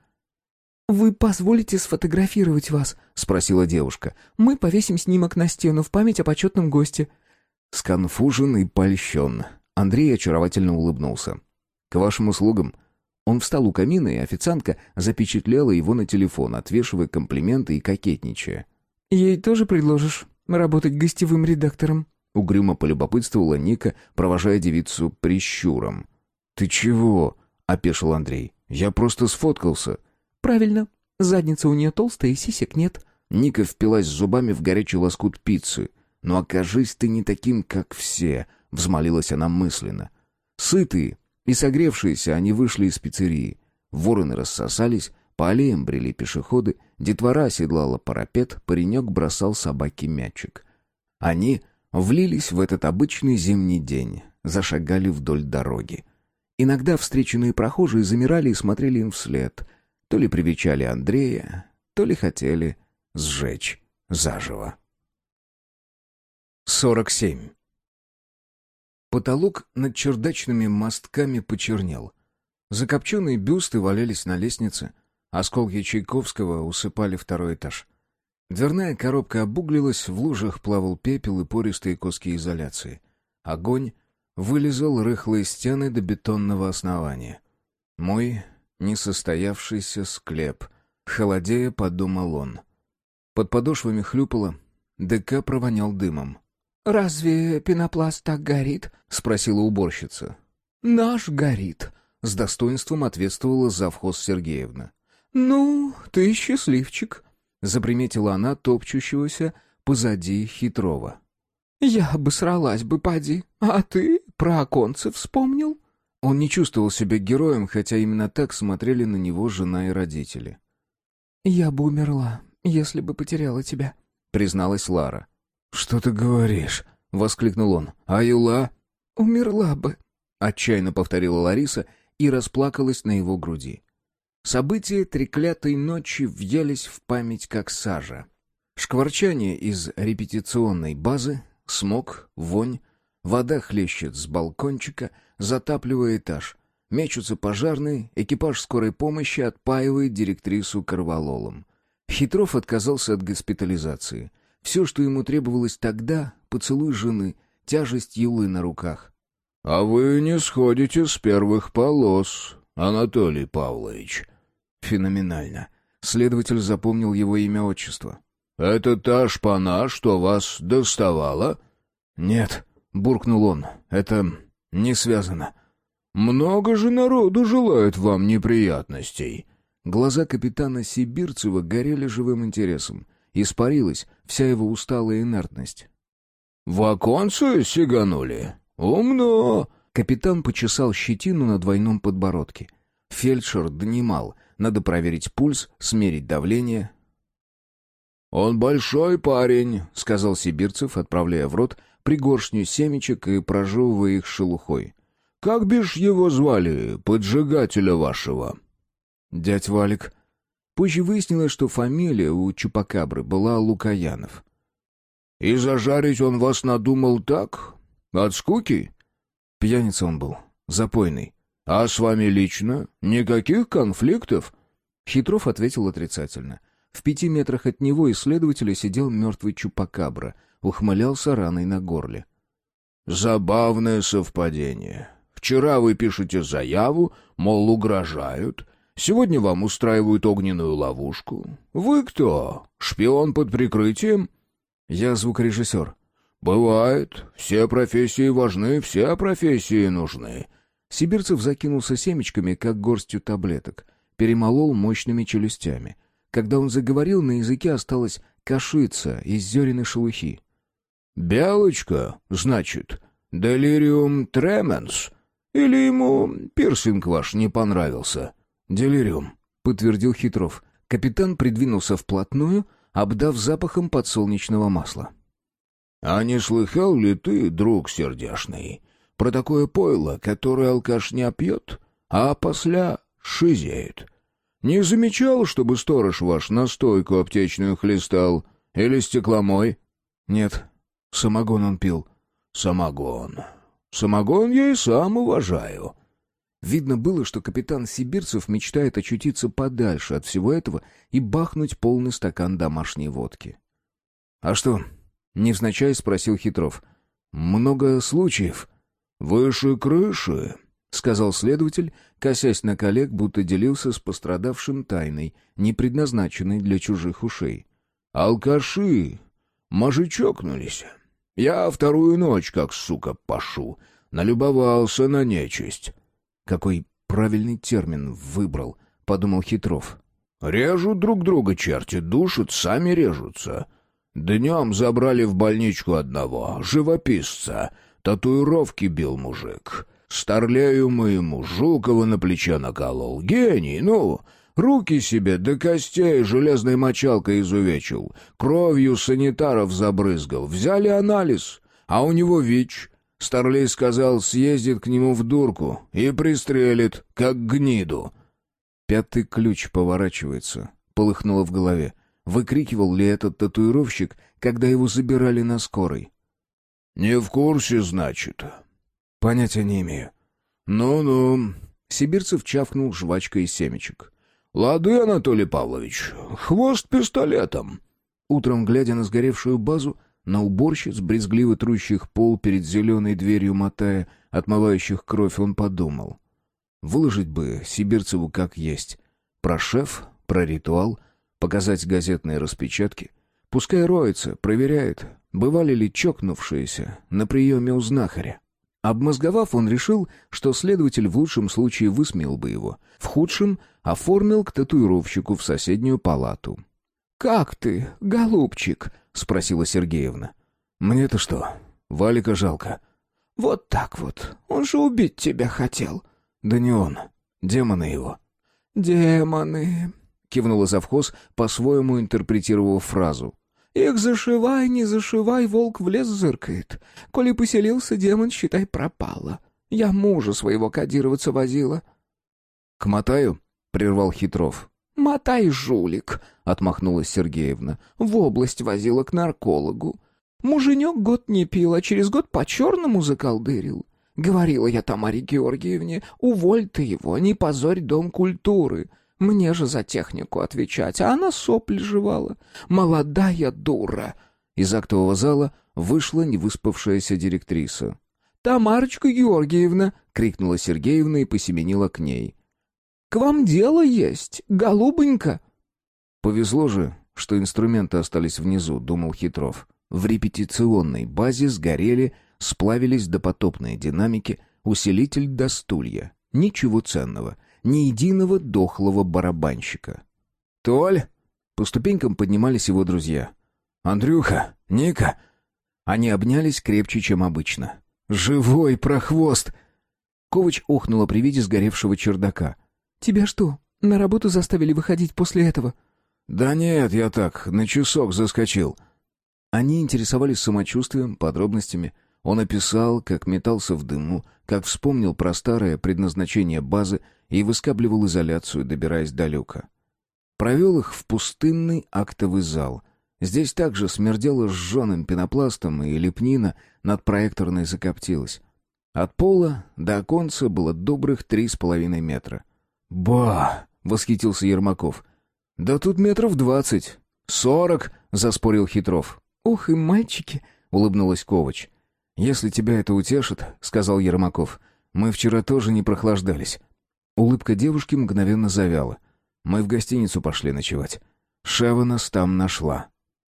«Вы позволите сфотографировать вас?» — спросила девушка. «Мы повесим снимок на стену в память о почетном госте». Сконфужен и польщен. Андрей очаровательно улыбнулся. «К вашим услугам». Он встал у камина, и официантка запечатлела его на телефон, отвешивая комплименты и кокетничая. «Ей тоже предложишь работать гостевым редактором?» Угрюмо полюбопытствовала Ника, провожая девицу прищуром. «Ты чего?» — опешил Андрей. «Я просто сфоткался». «Правильно. Задница у нее толстая и сисек нет». Ника впилась зубами в горячий лоскут пиццы. «Ну окажись ты не таким, как все», — взмолилась она мысленно. Сытые, и согревшиеся они вышли из пиццерии. Вороны рассосались, по аллеям брели пешеходы, детвора оседлала парапет, паренек бросал собаке мячик. Они влились в этот обычный зимний день, зашагали вдоль дороги. Иногда встреченные прохожие замирали и смотрели им вслед. То ли привечали Андрея, то ли хотели сжечь заживо. 47. Потолок над чердачными мостками почернел. Закопченные бюсты валялись на лестнице, осколки Чайковского усыпали второй этаж. Дверная коробка обуглилась, в лужах плавал пепел и пористые куски изоляции. Огонь вылезал рыхлые стены до бетонного основания. Мой несостоявшийся склеп. Холодея, подумал он. Под подошвами хлюпало, ДК провонял дымом. «Разве пенопласт так горит?» — спросила уборщица. «Наш горит», — с достоинством ответствовала завхоз Сергеевна. «Ну, ты счастливчик», — заприметила она топчущегося позади хитрого. «Я бы сралась бы, поди, а ты про оконце вспомнил?» Он не чувствовал себя героем, хотя именно так смотрели на него жена и родители. «Я бы умерла, если бы потеряла тебя», — призналась Лара. «Что ты говоришь?» — воскликнул он. «А Юла?» «Умерла бы», — отчаянно повторила Лариса и расплакалась на его груди. События треклятой ночи въелись в память как сажа. Шкварчание из репетиционной базы, смог, вонь, вода хлещет с балкончика, затапливая этаж. Мечутся пожарные, экипаж скорой помощи отпаивает директрису корвалолом. Хитров отказался от госпитализации. Все, что ему требовалось тогда — поцелуй жены, тяжесть Юлы на руках. «А вы не сходите с первых полос, Анатолий Павлович». Феноменально. Следователь запомнил его имя-отчество. «Это та шпана, что вас доставала?» «Нет», — буркнул он, — «это не связано». «Много же народу желает вам неприятностей». Глаза капитана Сибирцева горели живым интересом. Испарилась вся его усталая инертность. «В оконце сиганули? Умно!» Капитан почесал щетину на двойном подбородке. Фельдшер донимал. Надо проверить пульс, смерить давление. «Он большой парень», — сказал Сибирцев, отправляя в рот пригоршню семечек и прожевывая их шелухой. «Как бишь его звали, поджигателя вашего?» «Дядь Валик». Позже выяснилось, что фамилия у Чупакабры была Лукаянов. «И зажарить он вас надумал так? От скуки?» Пьяница он был, запойный. «А с вами лично? Никаких конфликтов?» Хитров ответил отрицательно. В пяти метрах от него исследователя сидел мертвый Чупакабра, ухмылялся раной на горле. «Забавное совпадение. Вчера вы пишете заяву, мол, угрожают. Сегодня вам устраивают огненную ловушку. Вы кто? Шпион под прикрытием?» «Я звукорежиссер». «Бывает. Все профессии важны, все профессии нужны». Сибирцев закинулся семечками, как горстью таблеток, перемолол мощными челюстями. Когда он заговорил, на языке осталась кашица из зерен шелухи. «Белочка, значит, делириум тременс? Или ему пирсинг ваш не понравился?» «Делириум», — подтвердил Хитров. Капитан придвинулся вплотную, обдав запахом подсолнечного масла. «А не слыхал ли ты, друг сердешный, про такое пойло, которое алкаш не пьет, а после шизеет? Не замечал, чтобы сторож ваш настойку аптечную хлестал? Или стекломой?» «Нет, самогон он пил». «Самогон. Самогон я и сам уважаю». Видно было, что капитан Сибирцев мечтает очутиться подальше от всего этого и бахнуть полный стакан домашней водки. «А что?» — невзначай спросил Хитров. «Много случаев?» «Выше крыши», — сказал следователь, косясь на коллег, будто делился с пострадавшим тайной, не предназначенной для чужих ушей. «Алкаши! Мажичокнулись. Я вторую ночь, как сука, пашу. Налюбовался на нечисть». «Какой правильный термин выбрал», — подумал Хитров. «Режут друг друга черти, душат, сами режутся. Днем забрали в больничку одного, живописца». Татуировки бил мужик. Старлею моему Жукова на плече наколол. Гений, ну! Руки себе до костей железной мочалкой изувечил. Кровью санитаров забрызгал. Взяли анализ, а у него ВИЧ. Старлей сказал, съездит к нему в дурку и пристрелит, как гниду. Пятый ключ поворачивается. Полыхнуло в голове. Выкрикивал ли этот татуировщик, когда его забирали на скорой? «Не в курсе, значит?» «Понятия не имею». «Ну-ну». Сибирцев чавкнул жвачкой из семечек. «Лады, Анатолий Павлович, хвост пистолетом». Утром, глядя на сгоревшую базу, на уборщиц, брезгливо трущих пол перед зеленой дверью мотая, отмывающих кровь, он подумал. Выложить бы Сибирцеву как есть. Про шеф, про ритуал, показать газетные распечатки. Пускай роется, проверяет, бывали ли чокнувшиеся на приеме у знахаря. Обмозговав, он решил, что следователь в лучшем случае высмеял бы его, в худшем — оформил к татуировщику в соседнюю палату. «Как ты, голубчик?» — спросила Сергеевна. «Мне-то что? Валика жалко». «Вот так вот. Он же убить тебя хотел». «Да не он. Демоны его». «Демоны», — кивнула завхоз, по-своему интерпретировав фразу. Их зашивай, не зашивай, волк в лес зыркает. Коли поселился демон, считай, пропало. Я мужа своего кодироваться возила. — К Матаю? — прервал Хитров. — Мотай, жулик, — отмахнулась Сергеевна. — В область возила к наркологу. Муженек год не пил, а через год по-черному заколдырил. Говорила я Тамаре Георгиевне, уволь ты его, не позорь дом культуры. Мне же за технику отвечать, а она сопли жевала. Молодая дура. Из актового зала вышла невыспавшаяся директриса. «Тамарочка Георгиевна!» — крикнула Сергеевна и посеменила к ней. «К вам дело есть, голубонька!» Повезло же, что инструменты остались внизу, думал Хитров. В репетиционной базе сгорели, сплавились допотопные динамики, усилитель до стулья. Ничего ценного, ни единого дохлого барабанщика. «Толь!» По ступенькам поднимались его друзья. «Андрюха! Ника!» Они обнялись крепче, чем обычно. «Живой прохвост!» Ковач охнула при виде сгоревшего чердака. «Тебя что, на работу заставили выходить после этого?» «Да нет, я так, на часок заскочил». Они интересовались самочувствием, подробностями. Он описал, как метался в дыму, как вспомнил про старое предназначение базы и выскабливал изоляцию, добираясь до люка. Провел их в пустынный актовый зал. Здесь также смердело сжженным пенопластом, и лепнина над проекторной закоптилась. От пола до оконца было добрых три с половиной метра. «Ба!» — восхитился Ермаков. «Да тут метров двадцать. Сорок!» — заспорил Хитров. «Ух и мальчики!» — улыбнулась Ковач. «Если тебя это утешит», — сказал Ермаков, — «мы вчера тоже не прохлаждались». Улыбка девушки мгновенно завяла. Мы в гостиницу пошли ночевать. Шева нас там нашла.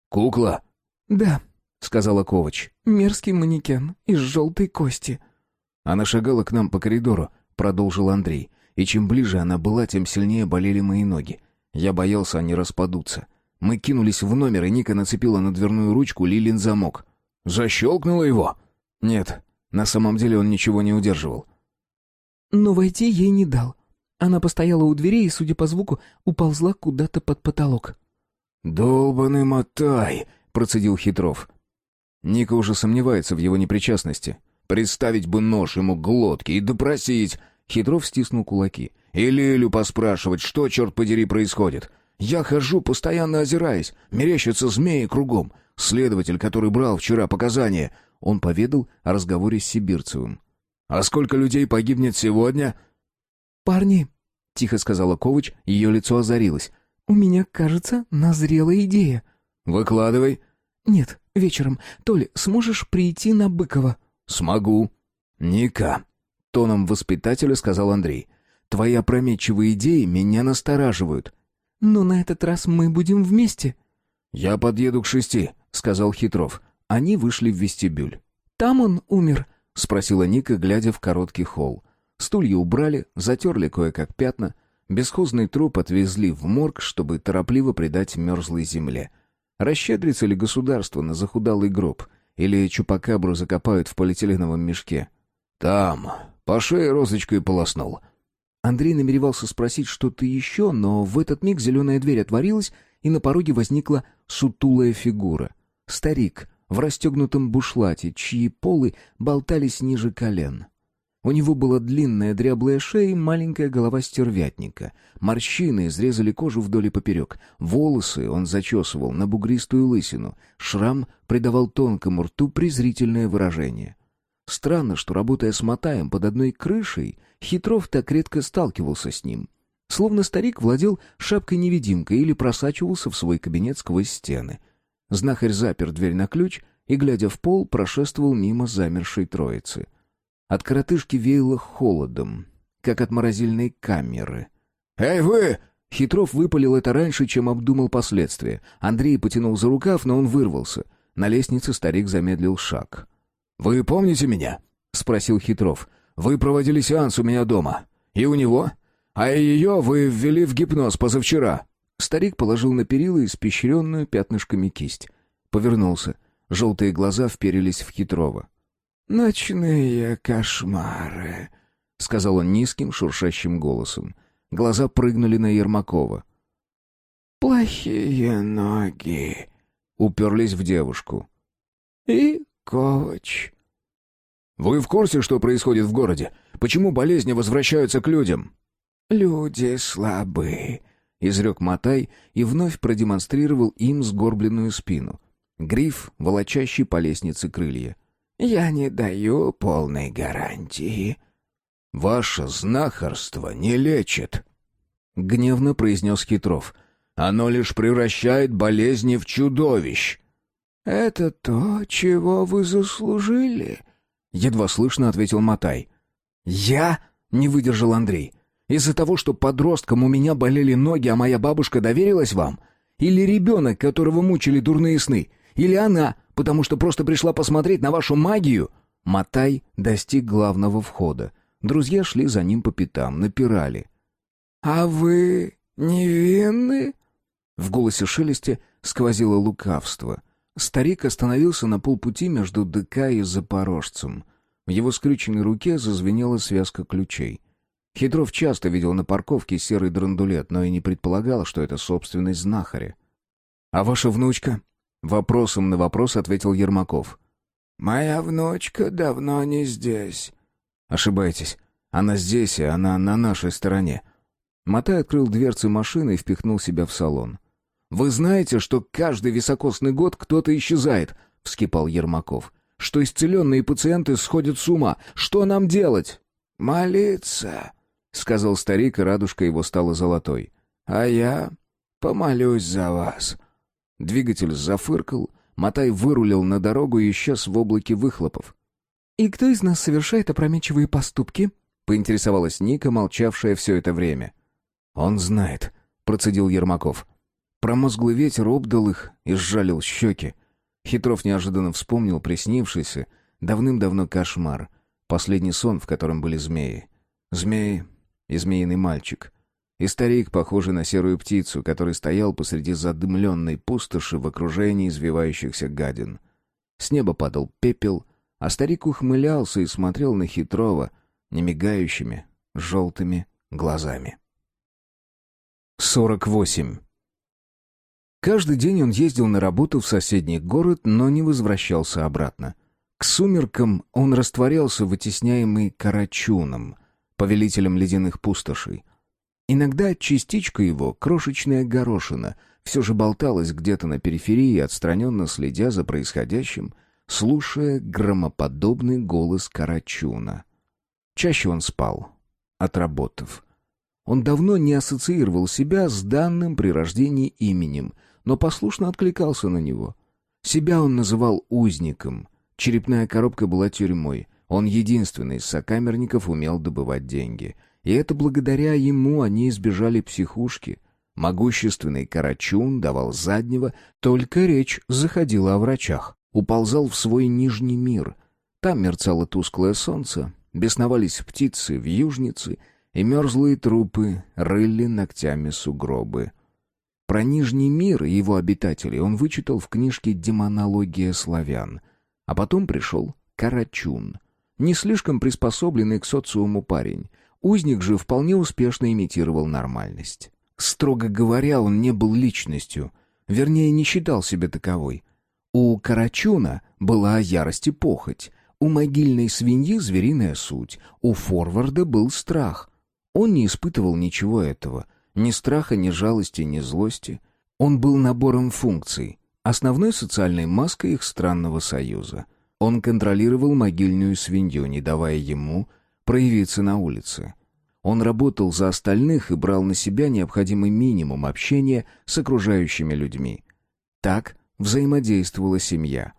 «Кукла?» «Да», — сказала Ковач. «Мерзкий манекен из желтой кости». Она шагала к нам по коридору, продолжил Андрей. И чем ближе она была, тем сильнее болели мои ноги. Я боялся, они распадутся. Мы кинулись в номер, и Ника нацепила на дверную ручку Лилин замок. «Защелкнула его?» «Нет, на самом деле он ничего не удерживал». «Но войти ей не дал. Она постояла у дверей и, судя по звуку, уползла куда-то под потолок». «Долбаный мотай!» — процедил Хитров. Ника уже сомневается в его непричастности. Представить бы нож ему к глотке и допросить. Хитров стиснул кулаки. И Лилю поспрашивать, что, черт подери, происходит. Я хожу, постоянно озираясь. Мерещатся змеи кругом. Следователь, который брал вчера показания. Он поведал о разговоре с Сибирцевым. «А сколько людей погибнет сегодня?» «Парни», — тихо сказала Ковач, ее лицо озарилось. «У меня, кажется, назрела идея». «Выкладывай». «Нет, вечером. Толь, сможешь прийти на Быкова?» «Смогу». «Ника», — тоном воспитателя сказал Андрей. «Твои опрометчивые идеи меня настораживают». «Но на этот раз мы будем вместе». «Я подъеду к шести», — сказал Хитров. Они вышли в вестибюль. «Там он умер?» — спросила Ника, глядя в короткий холл. Стулья убрали, затерли кое-как пятна. Бесхозный труп отвезли в морг, чтобы торопливо предать мерзлой земле. Расщедрится ли государство на захудалый гроб? Или чупакабру закопают в полиэтиленовом мешке? «Там, по шее розочкой полоснул». Андрей намеревался спросить что-то еще, но в этот миг зеленая дверь отворилась, и на пороге возникла сутулая фигура. Старик в расстегнутом бушлате, чьи полы болтались ниже колен. У него была длинная дряблая шея и маленькая голова стервятника. Морщины изрезали кожу вдоль и поперек. Волосы он зачесывал на бугристую лысину. Шрам придавал тонкому рту презрительное выражение. Странно, что, работая с Матаем под одной крышей, Хитров так редко сталкивался с ним. Словно старик владел шапкой-невидимкой или просачивался в свой кабинет сквозь стены. Знахарь запер дверь на ключ и, глядя в пол, прошествовал мимо замершей троицы. От коротышки веяло холодом, как от морозильной камеры. «Эй, вы!» Хитров выпалил это раньше, чем обдумал последствия. Андрей потянул за рукав, но он вырвался. На лестнице старик замедлил шаг. «Вы помните меня?» — спросил Хитров. «Вы проводили сеанс у меня дома. И у него? А ее вы ввели в гипноз позавчера». Старик положил на перила испещренную пятнышками кисть. Повернулся. Желтые глаза вперились в Хитрова. «Ночные кошмары», — сказал он низким, шуршащим голосом. Глаза прыгнули на Ермакова. «Плохие ноги», — уперлись в девушку. «И Ковач». «Вы в курсе, что происходит в городе? Почему болезни возвращаются к людям?» «Люди слабы», — изрек Матай и вновь продемонстрировал им сгорбленную спину. Гриф, волочащий по лестнице крылья. «Я не даю полной гарантии». «Ваше знахарство не лечит», — гневно произнес Хитров. «Оно лишь превращает болезни в чудовищ». «Это то, чего вы заслужили», едва слышно ответил Матай. «Я?» — не выдержал Андрей. «Из-за того, что подростком у меня болели ноги, а моя бабушка доверилась вам? Или ребенок, которого мучили дурные сны? Или она, потому что просто пришла посмотреть на вашу магию?» Матай достиг главного входа. Друзья шли за ним по пятам, напирали. «А вы невинны?» В голосе шелесте сквозило лукавство. Старик остановился на полпути между ДК и Запорожцем. В его скрюченной руке зазвенела связка ключей. Хитров часто видел на парковке серый драндулет, но и не предполагал, что это собственность знахаря. «А ваша внучка?» Вопросом на вопрос ответил Ермаков. «Моя внучка давно не здесь». «Ошибаетесь. Она здесь, и она на нашей стороне». Матай открыл дверцы машины и впихнул себя в салон. «Вы знаете, что каждый високосный год кто-то исчезает?» — вскипал Ермаков. «Что исцеленные пациенты сходят с ума. Что нам делать?» «Молиться», — сказал старик, и радужка его стала золотой. «А я помолюсь за вас». Двигатель зафыркал, Матай вырулил на дорогу и исчез в облаке выхлопов. «И кто из нас совершает опрометчивые поступки?» — поинтересовалась Ника, молчавшая все это время. «Он знает», — процедил Ермаков. Промозглый ветер обдал их и сжалил щеки. Хитров неожиданно вспомнил приснившийся давным-давно кошмар. Последний сон, в котором были змеи. Змеи и змеиный мальчик. И старик, похожий на серую птицу, который стоял посреди задымленной пустоши в окружении извивающихся гадин. С неба падал пепел, а старик ухмылялся и смотрел на хитрого, немигающими, желтыми глазами. 48. Каждый день он ездил на работу в соседний город, но не возвращался обратно. К сумеркам он растворялся, вытесняемый Карачуном, повелителем ледяных пустошей. Иногда частичка его, крошечная горошина, все же болталась где-то на периферии, отстраненно следя за происходящим, слушая громоподобный голос Карачуна. Чаще он спал, отработав. Он давно не ассоциировал себя с данным при рождении именем, но послушно откликался на него. Себя он называл узником. Черепная коробка была тюрьмой. Он единственный из сокамерников умел добывать деньги — и это благодаря ему они избежали психушки. Могущественный Карачун давал заднего, только речь заходила о врачах. Уползал в свой нижний мир. Там мерцало тусклое солнце, бесновались птицы, вьюжницы, и мерзлые трупы рыли ногтями сугробы. Про Нижний мир и его обитателей он вычитал в книжке «Демонология славян». А потом пришел Карачун. Не слишком приспособленный к социуму парень. Узник же вполне успешно имитировал нормальность. Строго говоря, он не был личностью, вернее, не считал себя таковой. У Карачуна была ярость и похоть, у могильной свиньи звериная суть, у форварда был страх. Он не испытывал ничего этого, ни страха, ни жалости, ни злости. Он был набором функций, основной социальной маской их странного союза. Он контролировал могильную свинью, не давая ему проявиться на улице. Он работал за остальных и брал на себя необходимый минимум общения с окружающими людьми. Так взаимодействовала семья.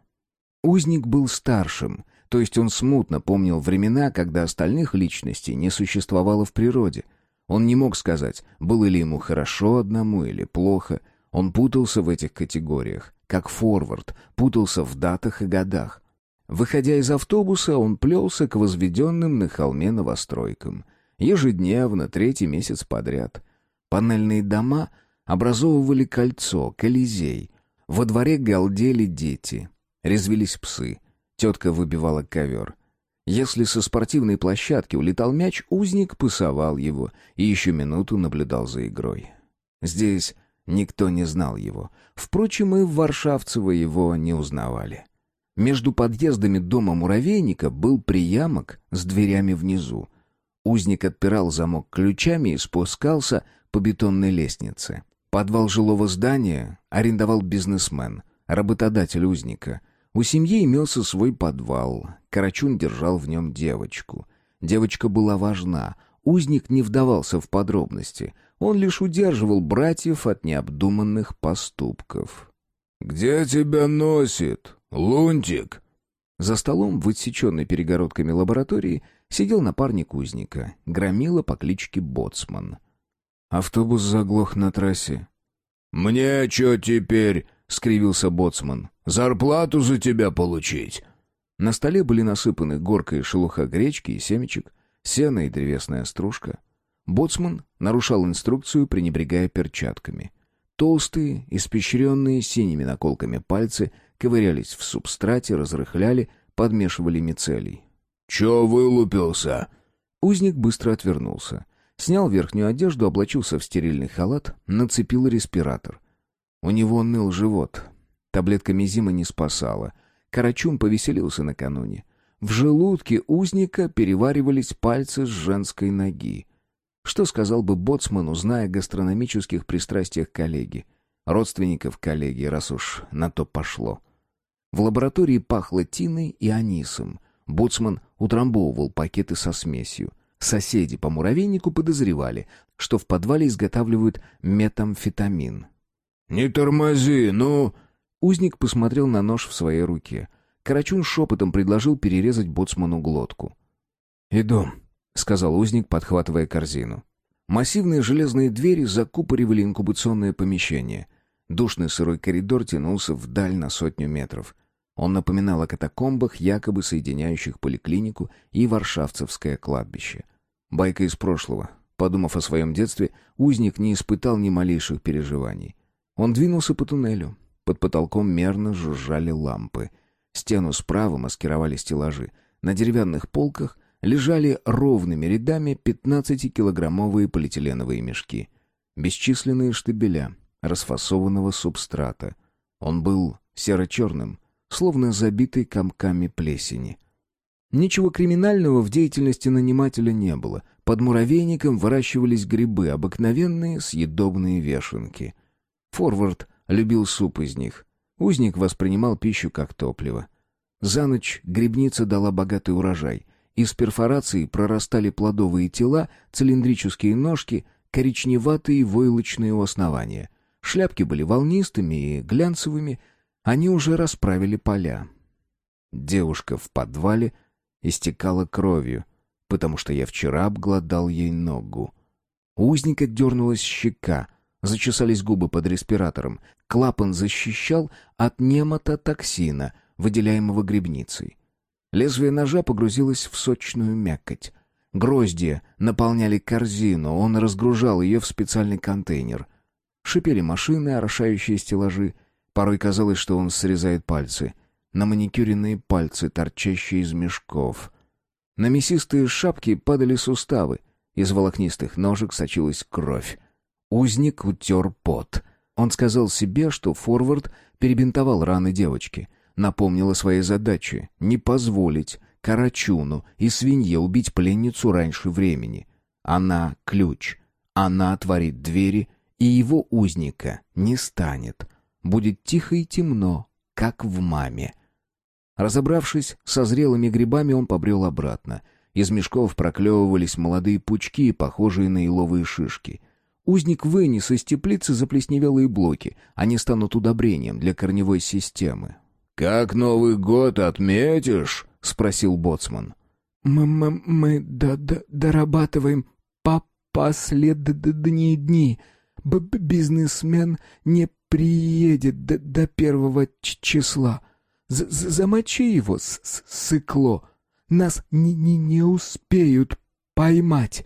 Узник был старшим, то есть он смутно помнил времена, когда остальных личностей не существовало в природе. Он не мог сказать, было ли ему хорошо одному или плохо. Он путался в этих категориях, как форвард, путался в датах и годах. Выходя из автобуса, он плелся к возведенным на холме новостройкам. Ежедневно, третий месяц подряд. Панельные дома образовывали кольцо, колизей. Во дворе галдели дети. Резвились псы. Тетка выбивала ковер. Если со спортивной площадки улетал мяч, узник пасовал его и еще минуту наблюдал за игрой. Здесь никто не знал его. Впрочем, и в Варшавцево его не узнавали. Между подъездами дома муравейника был приямок с дверями внизу. Узник отпирал замок ключами и спускался по бетонной лестнице. Подвал жилого здания арендовал бизнесмен, работодатель узника. У семьи имелся свой подвал. Карачун держал в нем девочку. Девочка была важна. Узник не вдавался в подробности. Он лишь удерживал братьев от необдуманных поступков. «Где тебя носит?» «Лунтик!» За столом в отсеченной перегородками лаборатории сидел напарник узника, громила по кличке Боцман. Автобус заглох на трассе. «Мне что теперь?» — скривился Боцман. «Зарплату за тебя получить?» На столе были насыпаны горка и шелуха гречки и семечек, сено и древесная стружка. Боцман нарушал инструкцию, пренебрегая перчатками. Толстые, испещренные синими наколками пальцы ковырялись в субстрате, разрыхляли, подмешивали мицелий. «Чё вылупился?» Узник быстро отвернулся. Снял верхнюю одежду, облачился в стерильный халат, нацепил респиратор. У него ныл живот. Таблетка мизима не спасала. Карачун повеселился накануне. В желудке узника переваривались пальцы с женской ноги. Что сказал бы боцман, узная о гастрономических пристрастиях коллеги? Родственников коллеги, раз уж на то пошло. В лаборатории пахло тиной и анисом. Боцман утрамбовывал пакеты со смесью. Соседи по муравейнику подозревали, что в подвале изготавливают метамфетамин. «Не тормози, ну...» Узник посмотрел на нож в своей руке. Карачун шепотом предложил перерезать боцману глотку. «Иду», — сказал узник, подхватывая корзину. Массивные железные двери закупоривали инкубационное помещение. Душный сырой коридор тянулся вдаль на сотню метров. Он напоминал о катакомбах, якобы соединяющих поликлинику и Варшавцевское кладбище. Байка из прошлого. Подумав о своем детстве, узник не испытал ни малейших переживаний. Он двинулся по туннелю. Под потолком мерно жужжали лампы. Стену справа маскировали стеллажи. На деревянных полках лежали ровными рядами 15-килограммовые полиэтиленовые мешки. Бесчисленные штабеля расфасованного субстрата. Он был серо-черным, словно забитый комками плесени. Ничего криминального в деятельности нанимателя не было. Под муравейником выращивались грибы, обыкновенные съедобные вешенки. Форвард любил суп из них. Узник воспринимал пищу как топливо. За ночь грибница дала богатый урожай. Из перфорации прорастали плодовые тела, цилиндрические ножки, коричневатые войлочные у основания. Шляпки были волнистыми и глянцевыми, они уже расправили поля. Девушка в подвале истекала кровью, потому что я вчера обглодал ей ногу. У узника дернулась щека, зачесались губы под респиратором. Клапан защищал от немототоксина, выделяемого грибницей. Лезвие ножа погрузилось в сочную мякоть. Гроздья наполняли корзину, он разгружал ее в специальный контейнер. Шипели машины, орошающие стеллажи. Порой казалось, что он срезает пальцы. На маникюренные пальцы, торчащие из мешков. На мясистые шапки падали суставы. Из волокнистых ножек сочилась кровь. Узник утер пот. Он сказал себе, что форвард перебинтовал раны девочки — напомнила своей задаче — не позволить Карачуну и свинье убить пленницу раньше времени. Она — ключ. Она отворит двери, и его узника не станет. Будет тихо и темно, как в маме. Разобравшись со зрелыми грибами, он побрел обратно. Из мешков проклевывались молодые пучки, похожие на еловые шишки. Узник вынес из теплицы заплесневелые блоки. Они станут удобрением для корневой системы. «Как Новый год отметишь?» — спросил боцман. «Мы, мы, мы до, до, дорабатываем по последние дни. Б Бизнесмен не приедет до, до первого числа. З -з Замочи его, с -с сыкло. Нас не, не, не успеют поймать».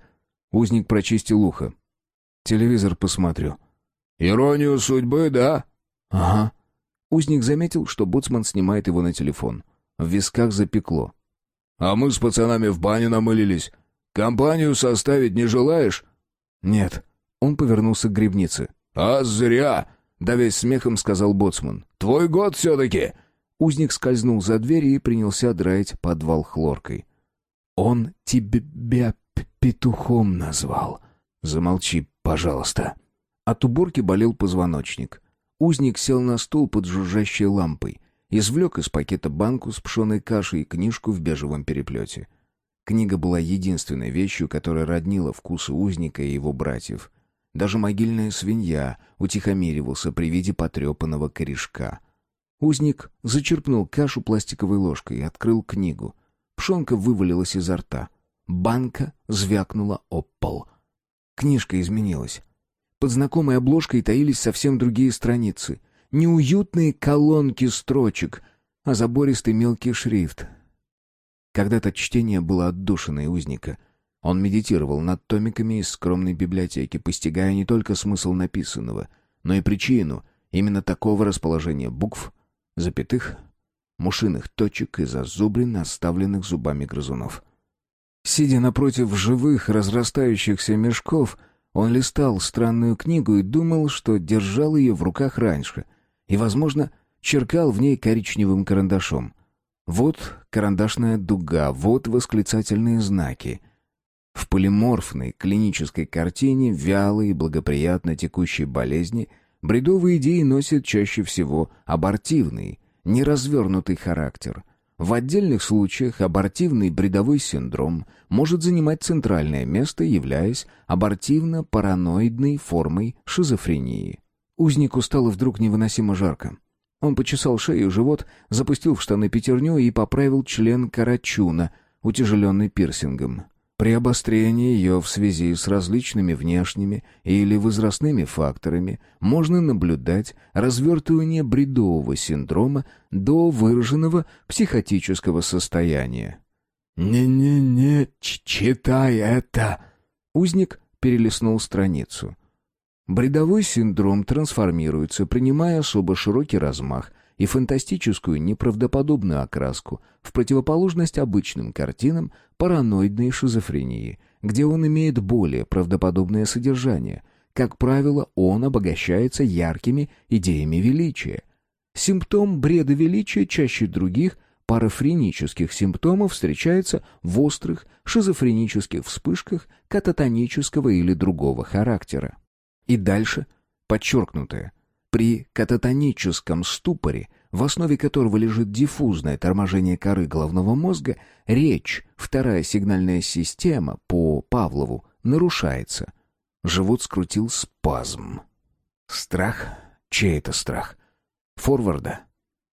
Узник прочистил ухо. «Телевизор посмотрю». «Иронию судьбы, да?» «Ага». Узник заметил, что боцман снимает его на телефон. В висках запекло. «А мы с пацанами в баню намылились. Компанию составить не желаешь?» «Нет». Он повернулся к грибнице. «А зря!» — давясь смехом сказал боцман. «Твой год все-таки!» Узник скользнул за дверь и принялся драить подвал хлоркой. «Он тебя петухом назвал». «Замолчи, пожалуйста». От уборки болел позвоночник. Узник сел на стул под жужжащей лампой, извлек из пакета банку с пшеной кашей и книжку в бежевом переплете. Книга была единственной вещью, которая роднила вкусы узника и его братьев. Даже могильная свинья утихомиривался при виде потрепанного корешка. Узник зачерпнул кашу пластиковой ложкой и открыл книгу. Пшонка вывалилась изо рта. Банка звякнула об пол. Книжка изменилась. Под знакомой обложкой таились совсем другие страницы. Неуютные колонки строчек, а забористый мелкий шрифт. Когда-то чтение было отдушиной узника. Он медитировал над томиками из скромной библиотеки, постигая не только смысл написанного, но и причину именно такого расположения букв, запятых, мушиных точек и зазубрин, оставленных зубами грызунов. Сидя напротив живых, разрастающихся мешков, он листал странную книгу и думал, что держал ее в руках раньше, и, возможно, черкал в ней коричневым карандашом. Вот карандашная дуга, вот восклицательные знаки. В полиморфной клинической картине вялой и благоприятно текущей болезни бредовые идеи носят чаще всего абортивный, неразвернутый характер — в отдельных случаях абортивный бредовой синдром может занимать центральное место, являясь абортивно-параноидной формой шизофрении. Узнику стало вдруг невыносимо жарко. Он почесал шею и живот, запустил в штаны пятерню и поправил член карачуна, утяжеленный пирсингом. При обострении ее в связи с различными внешними или возрастными факторами можно наблюдать развертывание бредового синдрома до выраженного психотического состояния. «Не-не-не, читай это!» Узник перелистнул страницу. Бредовой синдром трансформируется, принимая особо широкий размах – и фантастическую неправдоподобную окраску в противоположность обычным картинам параноидной шизофрении, где он имеет более правдоподобное содержание. Как правило, он обогащается яркими идеями величия. Симптом бреда величия чаще других парафренических симптомов встречается в острых шизофренических вспышках кататонического или другого характера. И дальше подчеркнутое – при кататоническом ступоре, в основе которого лежит диффузное торможение коры головного мозга, речь, вторая сигнальная система по Павлову, нарушается. Живот скрутил спазм. Страх? Чей это страх? Форварда?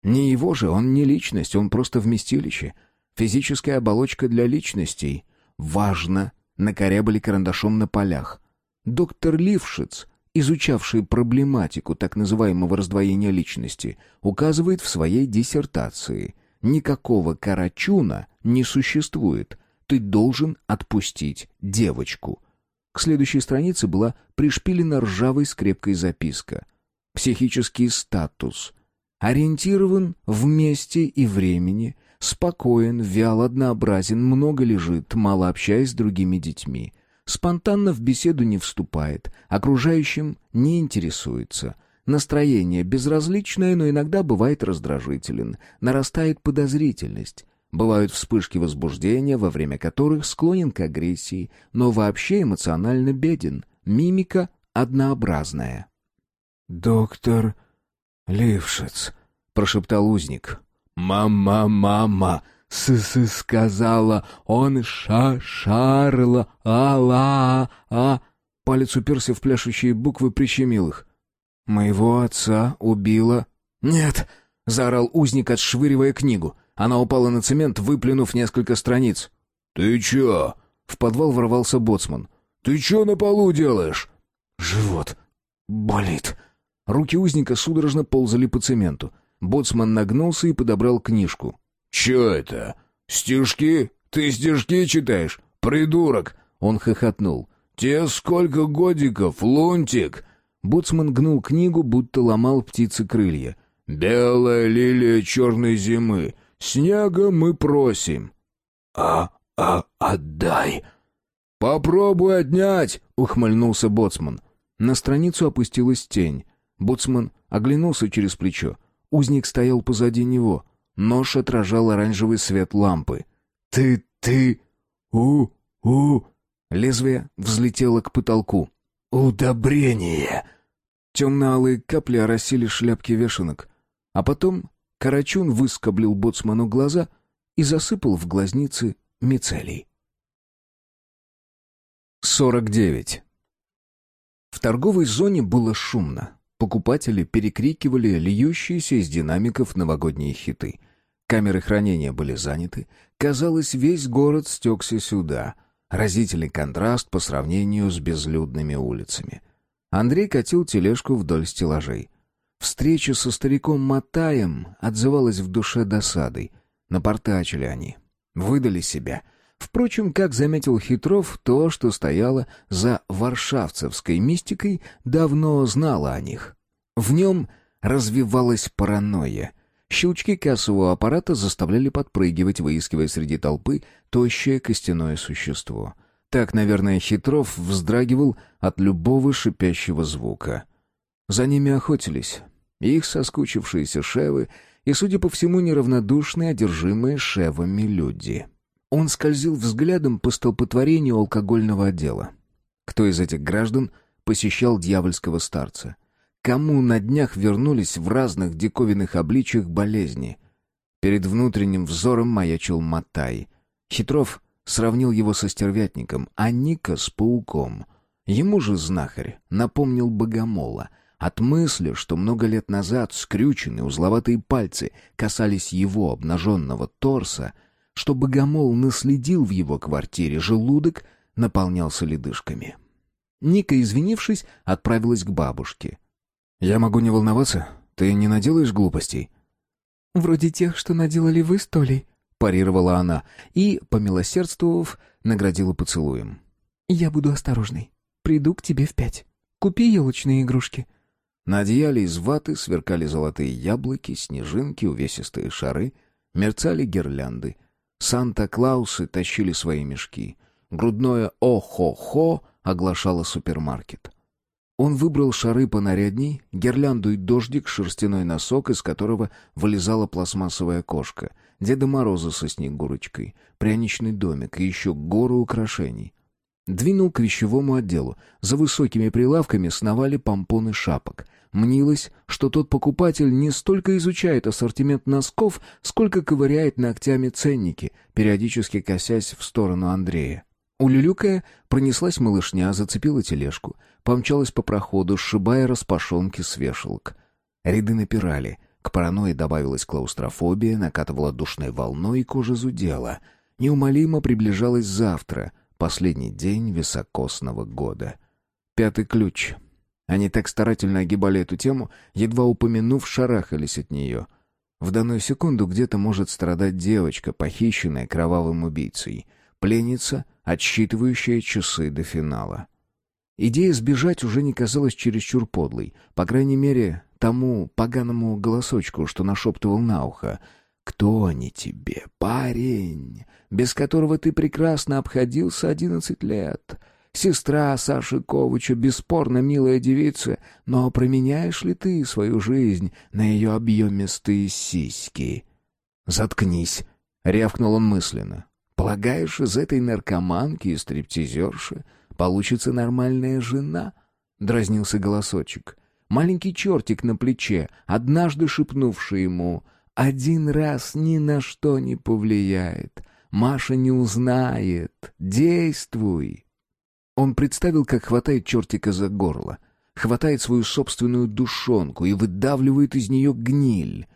Не его же, он не личность, он просто вместилище. Физическая оболочка для личностей. Важно, накорябали карандашом на полях. Доктор Лившиц изучавший проблематику так называемого раздвоения личности, указывает в своей диссертации «Никакого карачуна не существует. Ты должен отпустить девочку». К следующей странице была пришпилена ржавой скрепкой записка. «Психический статус. Ориентирован в месте и времени, спокоен, вял, однообразен, много лежит, мало общаясь с другими детьми» Спонтанно в беседу не вступает, окружающим не интересуется. Настроение безразличное, но иногда бывает раздражителен, нарастает подозрительность. Бывают вспышки возбуждения, во время которых склонен к агрессии, но вообще эмоционально беден, мимика однообразная. «Доктор Лившиц», — прошептал узник. «Мама, мама!» с-с сказала, он ша-шарла, ала, а... Палец уперся в пляшущие буквы, прищемил их. «Моего отца убила...» «Нет!» — заорал узник, отшвыривая книгу. Она упала на цемент, выплюнув несколько страниц. «Ты чё?» — в подвал ворвался боцман. «Ты чё на полу делаешь?» «Живот болит». Руки узника судорожно ползали по цементу. Боцман нагнулся и подобрал книжку. «Чё это? Стишки? Ты стишки читаешь? Придурок!» Он хохотнул. «Тебе сколько годиков, лунтик?» Боцман гнул книгу, будто ломал птицы крылья. «Белая лилия черной зимы. Снега мы просим». «А, а, отдай!» «Попробуй отнять!» — ухмыльнулся Боцман. На страницу опустилась тень. Боцман оглянулся через плечо. Узник стоял позади него. Нож отражал оранжевый свет лампы. «Ты... ты... у... у...» Лезвие взлетело к потолку. «Удобрение!» Темно-алые капли оросили шляпки вешанок. А потом Карачун выскоблил боцману глаза и засыпал в глазницы мицелий. 49. В торговой зоне было шумно. Покупатели перекрикивали льющиеся из динамиков новогодние хиты. Камеры хранения были заняты. Казалось, весь город стекся сюда. Разительный контраст по сравнению с безлюдными улицами. Андрей катил тележку вдоль стеллажей. Встреча со стариком Матаем отзывалась в душе досадой. Напортачили они. Выдали себя. Впрочем, как заметил Хитров, то, что стояло за варшавцевской мистикой, давно знало о них. В нем развивалась паранойя. Щелчки кассового аппарата заставляли подпрыгивать, выискивая среди толпы тощее костяное существо. Так, наверное, Хитров вздрагивал от любого шипящего звука. За ними охотились. Их соскучившиеся шевы и, судя по всему, неравнодушные, одержимые шевами люди. Он скользил взглядом по столпотворению алкогольного отдела. Кто из этих граждан посещал дьявольского старца? Кому на днях вернулись в разных диковинных обличиях болезни? Перед внутренним взором маячил Матай. Хитров сравнил его со стервятником, а Ника с пауком. Ему же знахарь напомнил богомола — от мысли, что много лет назад скрюченные узловатые пальцы касались его обнаженного торса, что богомол наследил в его квартире, желудок наполнялся ледышками. Ника, извинившись, отправилась к бабушке. «Я могу не волноваться? Ты не наделаешь глупостей?» «Вроде тех, что наделали вы с Толей», — парировала она и, помилосердствовав, наградила поцелуем. «Я буду осторожной. Приду к тебе в пять. Купи елочные игрушки. На одеяле из ваты сверкали золотые яблоки, снежинки, увесистые шары, мерцали гирлянды. Санта-Клаусы тащили свои мешки. Грудное «О-хо-хо» оглашало супермаркет. Он выбрал шары понарядней, гирлянду и дождик, шерстяной носок, из которого вылезала пластмассовая кошка, Деда Мороза со снегурочкой, пряничный домик и еще гору украшений. Двинул к вещевому отделу. За высокими прилавками сновали помпоны шапок. Мнилось, что тот покупатель не столько изучает ассортимент носков, сколько ковыряет ногтями ценники, периодически косясь в сторону Андрея. Улюлюкая пронеслась малышня, зацепила тележку, помчалась по проходу, сшибая распашонки с вешалок. Ряды напирали. К паранойи добавилась клаустрофобия, накатывала душной волной, и кожа зудела. Неумолимо приближалось завтра — Последний день високосного года. Пятый ключ. Они так старательно огибали эту тему, едва упомянув, шарахались от нее. В данную секунду где-то может страдать девочка, похищенная кровавым убийцей. Пленница, отсчитывающая часы до финала. Идея сбежать уже не казалась чересчур подлой. По крайней мере, тому поганому голосочку, что нашептывал на ухо — кто они тебе, парень, без которого ты прекрасно обходился одиннадцать лет? Сестра Саши Ковача бесспорно милая девица, но променяешь ли ты свою жизнь на ее объемистые сиськи? Заткнись, рявкнул он мысленно. Полагаешь, из этой наркоманки и стриптизерши получится нормальная жена? Дразнился голосочек. Маленький чертик на плече, однажды шепнувший ему — один раз ни на что не повлияет. Маша не узнает. Действуй. Он представил, как хватает чертика за горло, хватает свою собственную душонку и выдавливает из нее гниль.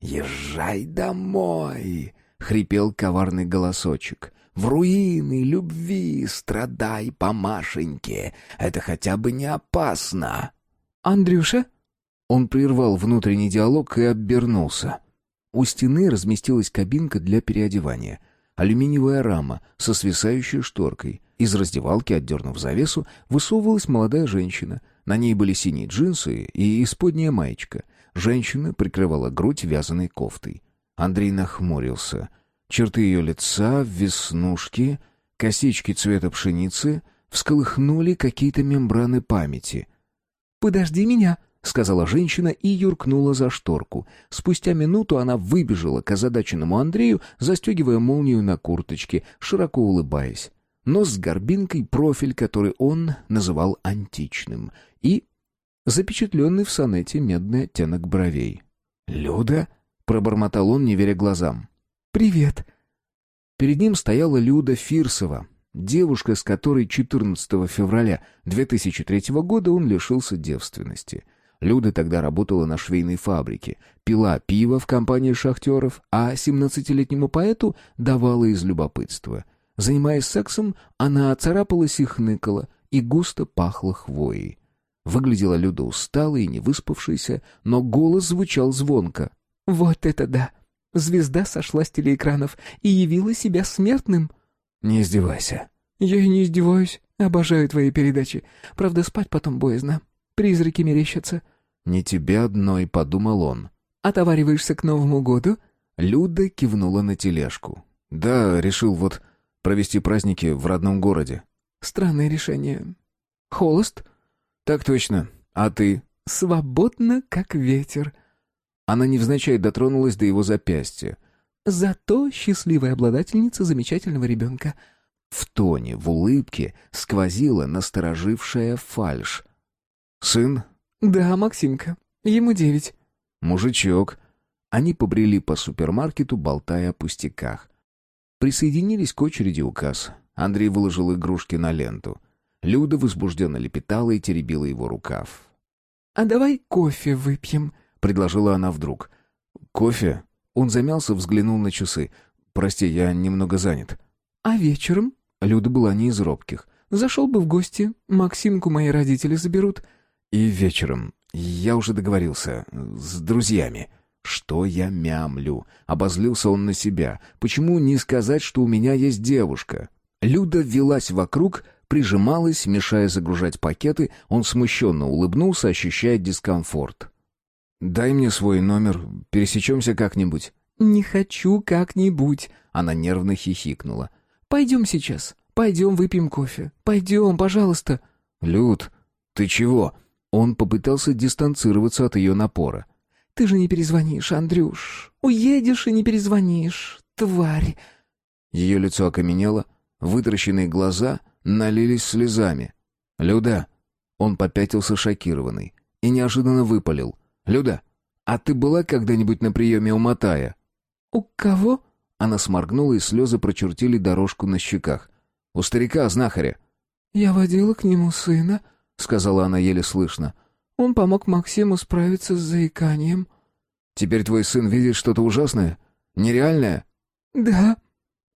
«Езжай домой!» — хрипел коварный голосочек. «В руины любви страдай по Машеньке. Это хотя бы не опасно!» «Андрюша?» Он прервал внутренний диалог и обернулся. У стены разместилась кабинка для переодевания. Алюминиевая рама со свисающей шторкой. Из раздевалки, отдернув завесу, высовывалась молодая женщина. На ней были синие джинсы и исподняя маечка. Женщина прикрывала грудь вязаной кофтой. Андрей нахмурился. Черты ее лица, веснушки, косички цвета пшеницы всколыхнули какие-то мембраны памяти. «Подожди меня!» — сказала женщина и юркнула за шторку. Спустя минуту она выбежала к озадаченному Андрею, застегивая молнию на курточке, широко улыбаясь. Нос с горбинкой, профиль, который он называл античным, и запечатленный в сонете медный оттенок бровей. «Люда?» — пробормотал он, не веря глазам. «Привет». Перед ним стояла Люда Фирсова, девушка, с которой 14 февраля 2003 года он лишился девственности — Люда тогда работала на швейной фабрике, пила пиво в компании шахтеров, а семнадцатилетнему поэту давала из любопытства. Занимаясь сексом, она царапалась и хныкала, и густо пахла хвоей. Выглядела Люда усталой и невыспавшейся, но голос звучал звонко. «Вот это да! Звезда сошла с телеэкранов и явила себя смертным!» «Не издевайся!» «Я и не издеваюсь. Обожаю твои передачи. Правда, спать потом боязно. Призраки мерещатся». «Не тебе одной», — подумал он. «Отовариваешься к Новому году?» Люда кивнула на тележку. «Да, решил вот провести праздники в родном городе». «Странное решение. Холост?» «Так точно. А ты?» «Свободно, как ветер». Она невзначай дотронулась до его запястья. «Зато счастливая обладательница замечательного ребенка». В тоне, в улыбке сквозила насторожившая фальшь. «Сын?» «Да, Максимка. Ему девять». «Мужичок». Они побрели по супермаркету, болтая о пустяках. Присоединились к очереди указ. Андрей выложил игрушки на ленту. Люда возбужденно лепетала и теребила его рукав. «А давай кофе выпьем», — предложила она вдруг. «Кофе?» Он замялся, взглянул на часы. «Прости, я немного занят». «А вечером?» Люда была не из робких. «Зашел бы в гости. Максимку мои родители заберут». «И вечером. Я уже договорился. С друзьями». «Что я мямлю?» Обозлился он на себя. «Почему не сказать, что у меня есть девушка?» Люда велась вокруг, прижималась, мешая загружать пакеты. Он смущенно улыбнулся, ощущая дискомфорт. «Дай мне свой номер. Пересечемся как-нибудь». «Не хочу как-нибудь». Она нервно хихикнула. «Пойдем сейчас. Пойдем выпьем кофе. Пойдем, пожалуйста». «Люд, ты чего?» Он попытался дистанцироваться от ее напора. «Ты же не перезвонишь, Андрюш. Уедешь и не перезвонишь, тварь!» Ее лицо окаменело, вытаращенные глаза налились слезами. «Люда!» Он попятился шокированный и неожиданно выпалил. «Люда, а ты была когда-нибудь на приеме у Матая?» «У кого?» Она сморгнула, и слезы прочертили дорожку на щеках. «У старика-знахаря». «Я водила к нему сына», — сказала она еле слышно. «Он помог Максиму справиться с заиканием». «Теперь твой сын видит что-то ужасное? Нереальное?» «Да».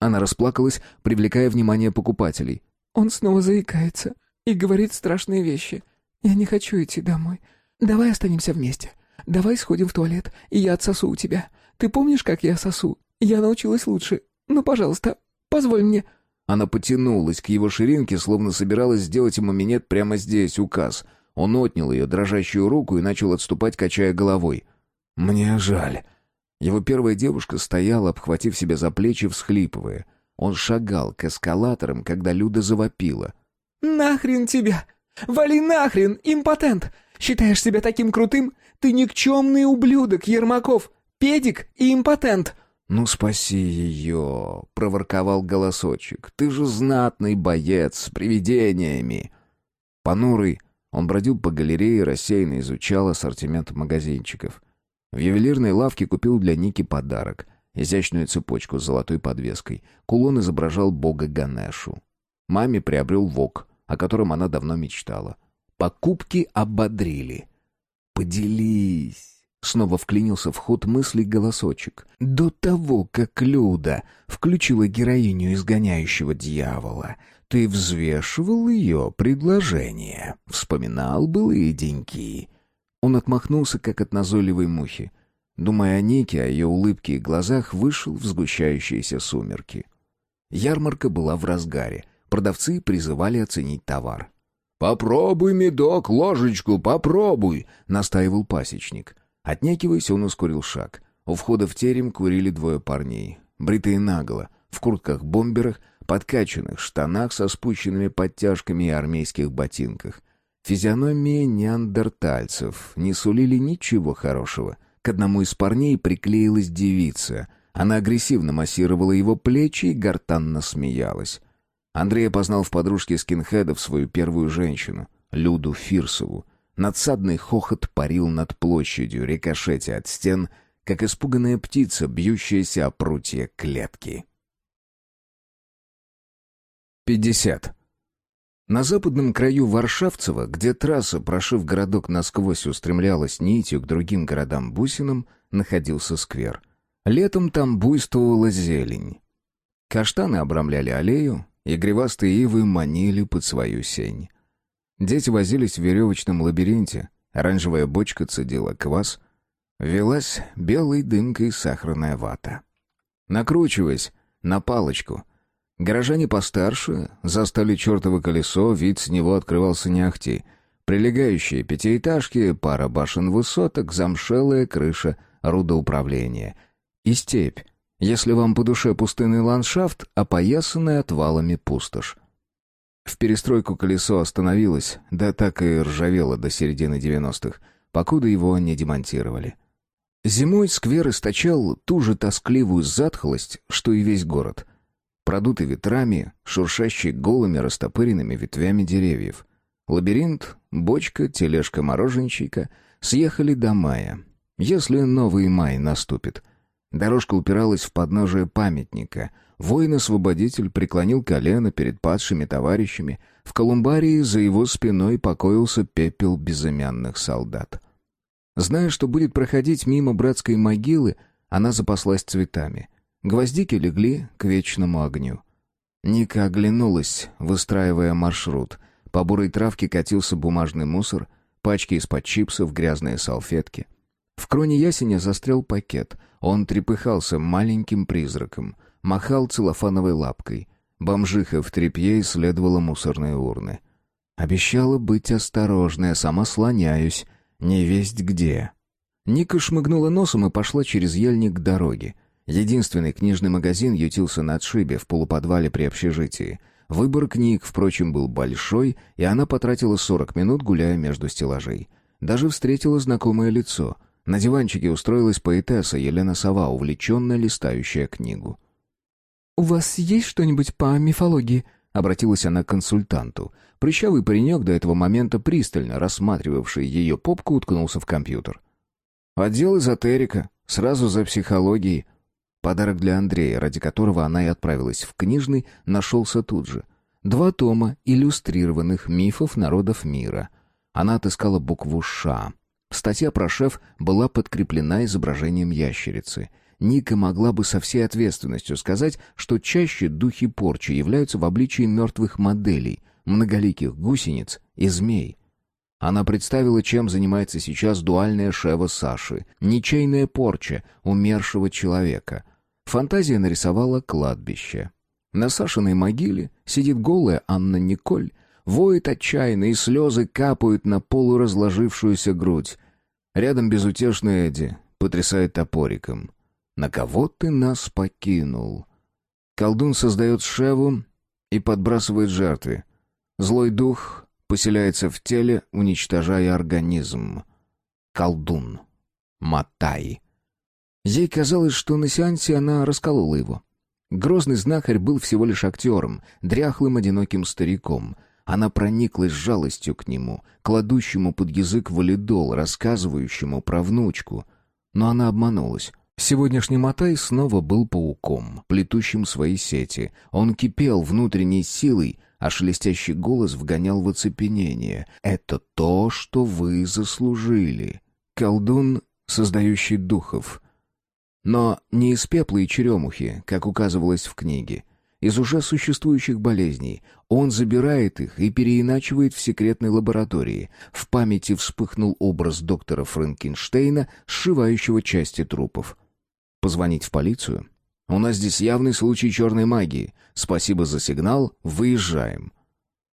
Она расплакалась, привлекая внимание покупателей. «Он снова заикается и говорит страшные вещи. Я не хочу идти домой. Давай останемся вместе. Давай сходим в туалет, и я отсосу у тебя. Ты помнишь, как я сосу? Я научилась лучше. Ну, пожалуйста, позволь мне». Она потянулась к его ширинке, словно собиралась сделать ему минет прямо здесь, указ. Он отнял ее дрожащую руку и начал отступать, качая головой. «Мне жаль». Его первая девушка стояла, обхватив себя за плечи, всхлипывая. Он шагал к эскалаторам, когда Люда завопила. «Нахрен тебя! Вали нахрен, импотент! Считаешь себя таким крутым? Ты никчемный ублюдок, Ермаков! Педик и импотент!» «Ну, спаси ее!» — проворковал голосочек. «Ты же знатный боец с привидениями!» Понурый, он бродил по галерее, рассеянно изучал ассортимент магазинчиков. В ювелирной лавке купил для Ники подарок — изящную цепочку с золотой подвеской. Кулон изображал бога Ганешу. Маме приобрел вок, о котором она давно мечтала. Покупки ободрили. «Поделись!» Снова вклинился в ход мыслей голосочек. До того, как Люда включила героиню изгоняющего дьявола, ты взвешивал ее предложение, вспоминал былые деньки. Он отмахнулся, как от назойливой мухи. Думая о Нике, о ее улыбке и глазах, вышел в сгущающиеся сумерки. Ярмарка была в разгаре. Продавцы призывали оценить товар. «Попробуй, медок, ложечку, попробуй!» — настаивал пасечник. Отнекиваясь, он ускорил шаг. У входа в терем курили двое парней. Бритые наголо, в куртках-бомберах, подкачанных штанах со спущенными подтяжками и армейских ботинках. Физиономии неандертальцев не сулили ничего хорошего. К одному из парней приклеилась девица. Она агрессивно массировала его плечи и гортанно смеялась. Андрей опознал в подружке скинхедов свою первую женщину, Люду Фирсову. Надсадный хохот парил над площадью, рикошетя от стен, как испуганная птица, бьющаяся о прутья клетки. 50. На западном краю Варшавцева, где трасса, прошив городок насквозь, устремлялась нитью к другим городам-бусинам, находился сквер. Летом там буйствовала зелень. Каштаны обрамляли аллею, и гривастые ивы манили под свою сень. Дети возились в веревочном лабиринте, оранжевая бочка цедила квас, велась белой дымкой сахарная вата. Накручиваясь на палочку — Горожане постарше застали чертово колесо, вид с него открывался не ахти. Прилегающие пятиэтажки, пара башен высоток, замшелая крыша рудоуправления. И степь, если вам по душе пустынный ландшафт, опоясанный отвалами пустошь. В перестройку колесо остановилось, да так и ржавело до середины девяностых, покуда его не демонтировали. Зимой сквер источал ту же тоскливую затхлость, что и весь город — продутый ветрами, шуршащий голыми растопыренными ветвями деревьев. Лабиринт, бочка, тележка мороженщика съехали до мая. Если новый май наступит. Дорожка упиралась в подножие памятника. Воин-освободитель преклонил колено перед падшими товарищами. В колумбарии за его спиной покоился пепел безымянных солдат. Зная, что будет проходить мимо братской могилы, она запаслась цветами — Гвоздики легли к вечному огню. Ника оглянулась, выстраивая маршрут. По бурой травке катился бумажный мусор, пачки из-под чипсов, грязные салфетки. В кроне ясеня застрял пакет. Он трепыхался маленьким призраком, махал целлофановой лапкой. Бомжиха в тряпье исследовала мусорные урны. Обещала быть осторожной, а сама слоняюсь, не весть где. Ника шмыгнула носом и пошла через ельник к дороге. Единственный книжный магазин ютился на отшибе в полуподвале при общежитии. Выбор книг, впрочем, был большой, и она потратила 40 минут, гуляя между стеллажей. Даже встретила знакомое лицо. На диванчике устроилась поэтесса Елена Сова, увлеченно листающая книгу. «У вас есть что-нибудь по мифологии?» — обратилась она к консультанту. Прыщавый паренек, до этого момента пристально рассматривавший ее попку, уткнулся в компьютер. «Отдел эзотерика, сразу за психологией», Подарок для Андрея, ради которого она и отправилась в книжный, нашелся тут же. Два тома иллюстрированных мифов народов мира. Она отыскала букву «Ш». Статья про шеф была подкреплена изображением ящерицы. Ника могла бы со всей ответственностью сказать, что чаще духи порчи являются в обличии мертвых моделей, многоликих гусениц и змей. Она представила, чем занимается сейчас дуальная шева Саши, ничейная порча умершего человека — Фантазия нарисовала кладбище. На Сашиной могиле сидит голая Анна Николь, воет отчаянно, и слезы капают на полуразложившуюся грудь. Рядом безутешный Эдди потрясает топориком. «На кого ты нас покинул?» Колдун создает шеву и подбрасывает жертве. Злой дух поселяется в теле, уничтожая организм. Колдун. Матай. Ей казалось, что на сеансе она расколола его. Грозный знахарь был всего лишь актером, дряхлым одиноким стариком. Она прониклась жалостью к нему, кладущему под язык валидол, рассказывающему про внучку. Но она обманулась. Сегодняшний Матай снова был пауком, плетущим свои сети. Он кипел внутренней силой, а шелестящий голос вгонял в оцепенение. «Это то, что вы заслужили». Колдун, создающий духов — но не из пепла и черемухи, как указывалось в книге. Из уже существующих болезней. Он забирает их и переиначивает в секретной лаборатории. В памяти вспыхнул образ доктора Франкенштейна, сшивающего части трупов. Позвонить в полицию? У нас здесь явный случай черной магии. Спасибо за сигнал, выезжаем.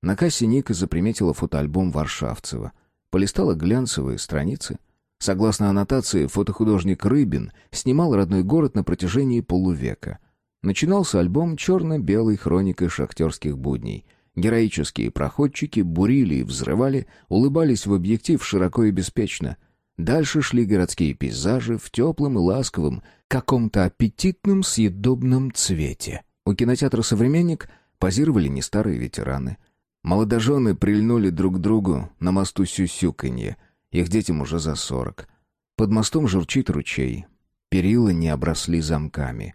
На кассе Ника заприметила фотоальбом Варшавцева. Полистала глянцевые страницы — Согласно аннотации, фотохудожник Рыбин снимал родной город на протяжении полувека. Начинался альбом черно-белой хроникой шахтерских будней. Героические проходчики бурили и взрывали, улыбались в объектив широко и беспечно. Дальше шли городские пейзажи в теплом и ласковом, каком-то аппетитном съедобном цвете. У кинотеатра «Современник» позировали не старые ветераны. Молодожены прильнули друг к другу на мосту Сюсюканье — их детям уже за сорок. Под мостом журчит ручей. Перила не обросли замками.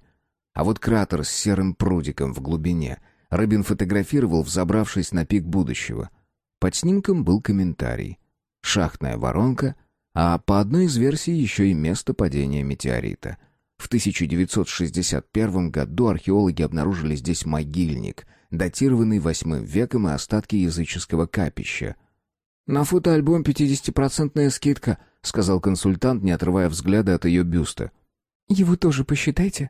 А вот кратер с серым прудиком в глубине Рыбин фотографировал, взобравшись на пик будущего. Под снимком был комментарий. Шахтная воронка, а по одной из версий еще и место падения метеорита. В 1961 году археологи обнаружили здесь могильник, датированный восьмым веком и остатки языческого капища. «На фотоальбом 50-процентная скидка», — сказал консультант, не отрывая взгляда от ее бюста. «Его тоже посчитайте».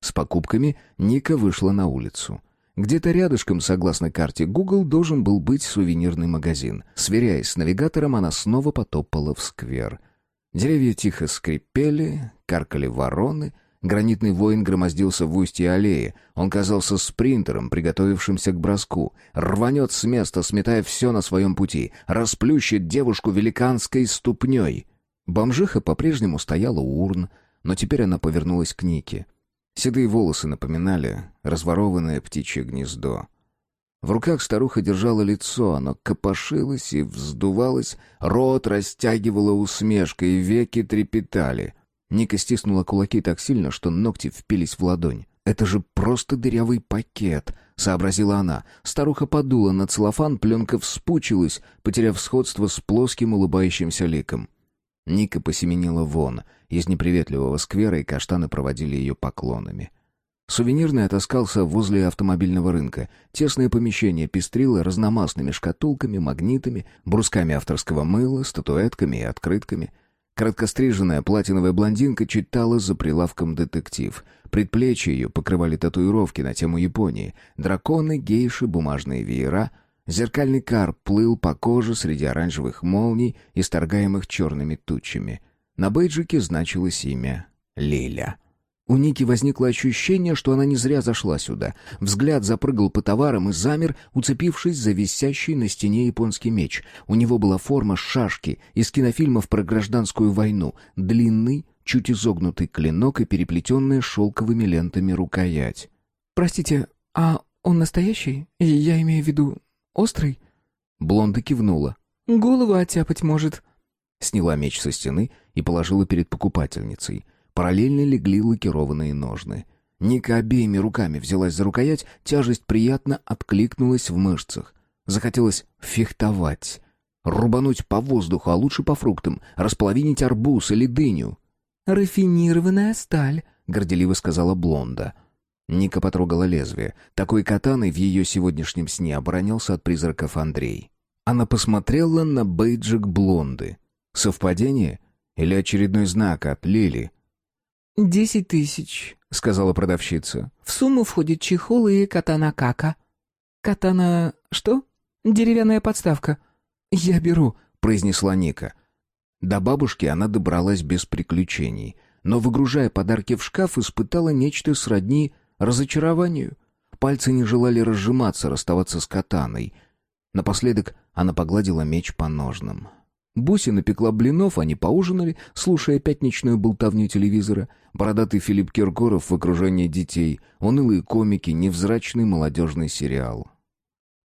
С покупками Ника вышла на улицу. Где-то рядышком, согласно карте Google, должен был быть сувенирный магазин. Сверяясь с навигатором, она снова потопала в сквер. Деревья тихо скрипели, каркали вороны. Гранитный воин громоздился в устье аллеи. Он казался спринтером, приготовившимся к броску. Рванет с места, сметая все на своем пути. Расплющит девушку великанской ступней. Бомжиха по-прежнему стояла у урн, но теперь она повернулась к Нике. Седые волосы напоминали разворованное птичье гнездо. В руках старуха держала лицо, оно копошилось и вздувалось, рот растягивала усмешка, и веки трепетали. Ника стиснула кулаки так сильно, что ногти впились в ладонь. «Это же просто дырявый пакет», — сообразила она. Старуха подула на целлофан, пленка вспучилась, потеряв сходство с плоским улыбающимся ликом. Ника посеменила вон. Из неприветливого сквера и каштаны проводили ее поклонами. Сувенирный отыскался возле автомобильного рынка. Тесное помещение пестрило разномастными шкатулками, магнитами, брусками авторского мыла, статуэтками и открытками. Краткостриженная платиновая блондинка читала за прилавком детектив. Предплечья ее покрывали татуировки на тему Японии. Драконы, гейши, бумажные веера — Зеркальный кар плыл по коже среди оранжевых молний, исторгаемых черными тучами. На бейджике значилось имя Лиля. У Ники возникло ощущение, что она не зря зашла сюда. Взгляд запрыгал по товарам и замер, уцепившись за висящий на стене японский меч. У него была форма шашки из кинофильмов про гражданскую войну. Длинный, чуть изогнутый клинок и переплетенная шелковыми лентами рукоять. «Простите, а он настоящий? Я имею в виду Острый?» Блонда кивнула. «Голову оттяпать может». Сняла меч со стены и положила перед покупательницей. Параллельно легли лакированные ножны. Ника обеими руками взялась за рукоять, тяжесть приятно откликнулась в мышцах. Захотелось фехтовать. Рубануть по воздуху, а лучше по фруктам, располовинить арбуз или дыню. «Рафинированная сталь», — горделиво сказала Блонда. Ника потрогала лезвие. Такой катаной в ее сегодняшнем сне оборонялся от призраков Андрей. Она посмотрела на бейджик блонды. Совпадение? Или очередной знак от Лили? «Десять тысяч», — сказала продавщица. «В сумму входит чехол и катана кака». «Катана... что?» «Деревянная подставка». «Я беру», — произнесла Ника. До бабушки она добралась без приключений, но, выгружая подарки в шкаф, испытала нечто сродни разочарованию. Пальцы не желали разжиматься, расставаться с катаной. Напоследок она погладила меч по ножнам. Буси напекла блинов, они поужинали, слушая пятничную болтовню телевизора. Бородатый Филипп Киркоров в окружении детей, унылые комики, невзрачный молодежный сериал.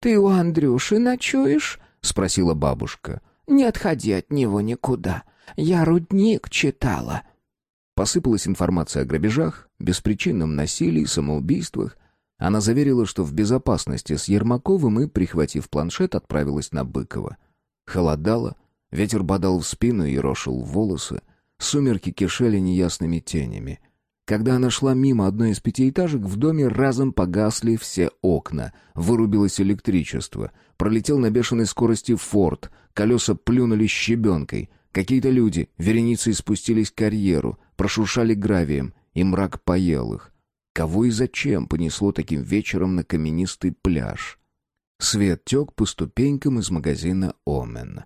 «Ты у Андрюши ночуешь?» — спросила бабушка. «Не отходи от него никуда. Я рудник читала». Посыпалась информация о грабежах, беспричинном насилии, самоубийствах. Она заверила, что в безопасности с Ермаковым и, прихватив планшет, отправилась на Быкова. Холодало, ветер бодал в спину и рошил волосы, сумерки кишели неясными тенями. Когда она шла мимо одной из пятиэтажек, в доме разом погасли все окна, вырубилось электричество, пролетел на бешеной скорости форт, колеса плюнули щебенкой — Какие-то люди вереницей спустились к карьеру, прошуршали гравием, и мрак поел их. Кого и зачем понесло таким вечером на каменистый пляж? Свет тек по ступенькам из магазина «Омен».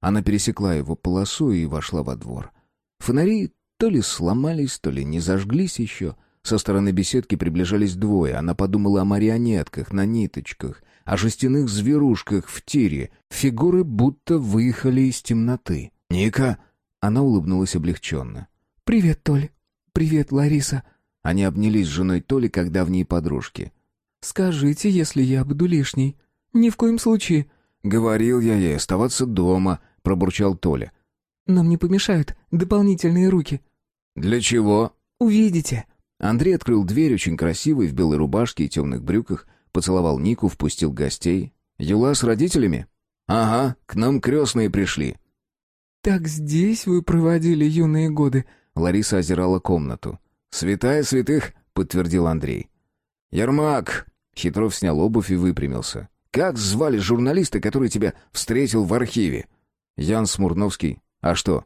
Она пересекла его полосу и вошла во двор. Фонари то ли сломались, то ли не зажглись еще. Со стороны беседки приближались двое. Она подумала о марионетках на ниточках, о жестяных зверушках в тире. Фигуры будто выехали из темноты. «Ника!» Она улыбнулась облегченно. «Привет, Толь. Привет, Лариса». Они обнялись с женой Толи, как давние подружки. «Скажите, если я буду лишней. Ни в коем случае». «Говорил я ей оставаться дома», — пробурчал Толя. «Нам не помешают дополнительные руки». «Для чего?» «Увидите». Андрей открыл дверь, очень красивый, в белой рубашке и темных брюках, поцеловал Нику, впустил гостей. «Юла с родителями?» «Ага, к нам крестные пришли». «Так здесь вы проводили юные годы?» Лариса озирала комнату. «Святая святых», — подтвердил Андрей. «Ермак!» — Хитров снял обувь и выпрямился. «Как звали журналиста, который тебя встретил в архиве?» «Ян Смурновский. А что?»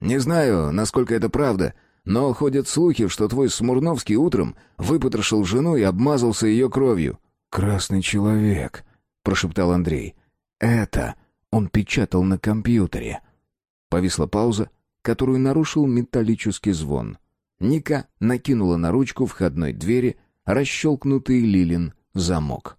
«Не знаю, насколько это правда, но ходят слухи, что твой Смурновский утром выпотрошил жену и обмазался ее кровью». «Красный человек», — прошептал Андрей. «Это...» — он печатал на компьютере. Повисла пауза, которую нарушил металлический звон. Ника накинула на ручку входной двери расщелкнутый Лилин замок.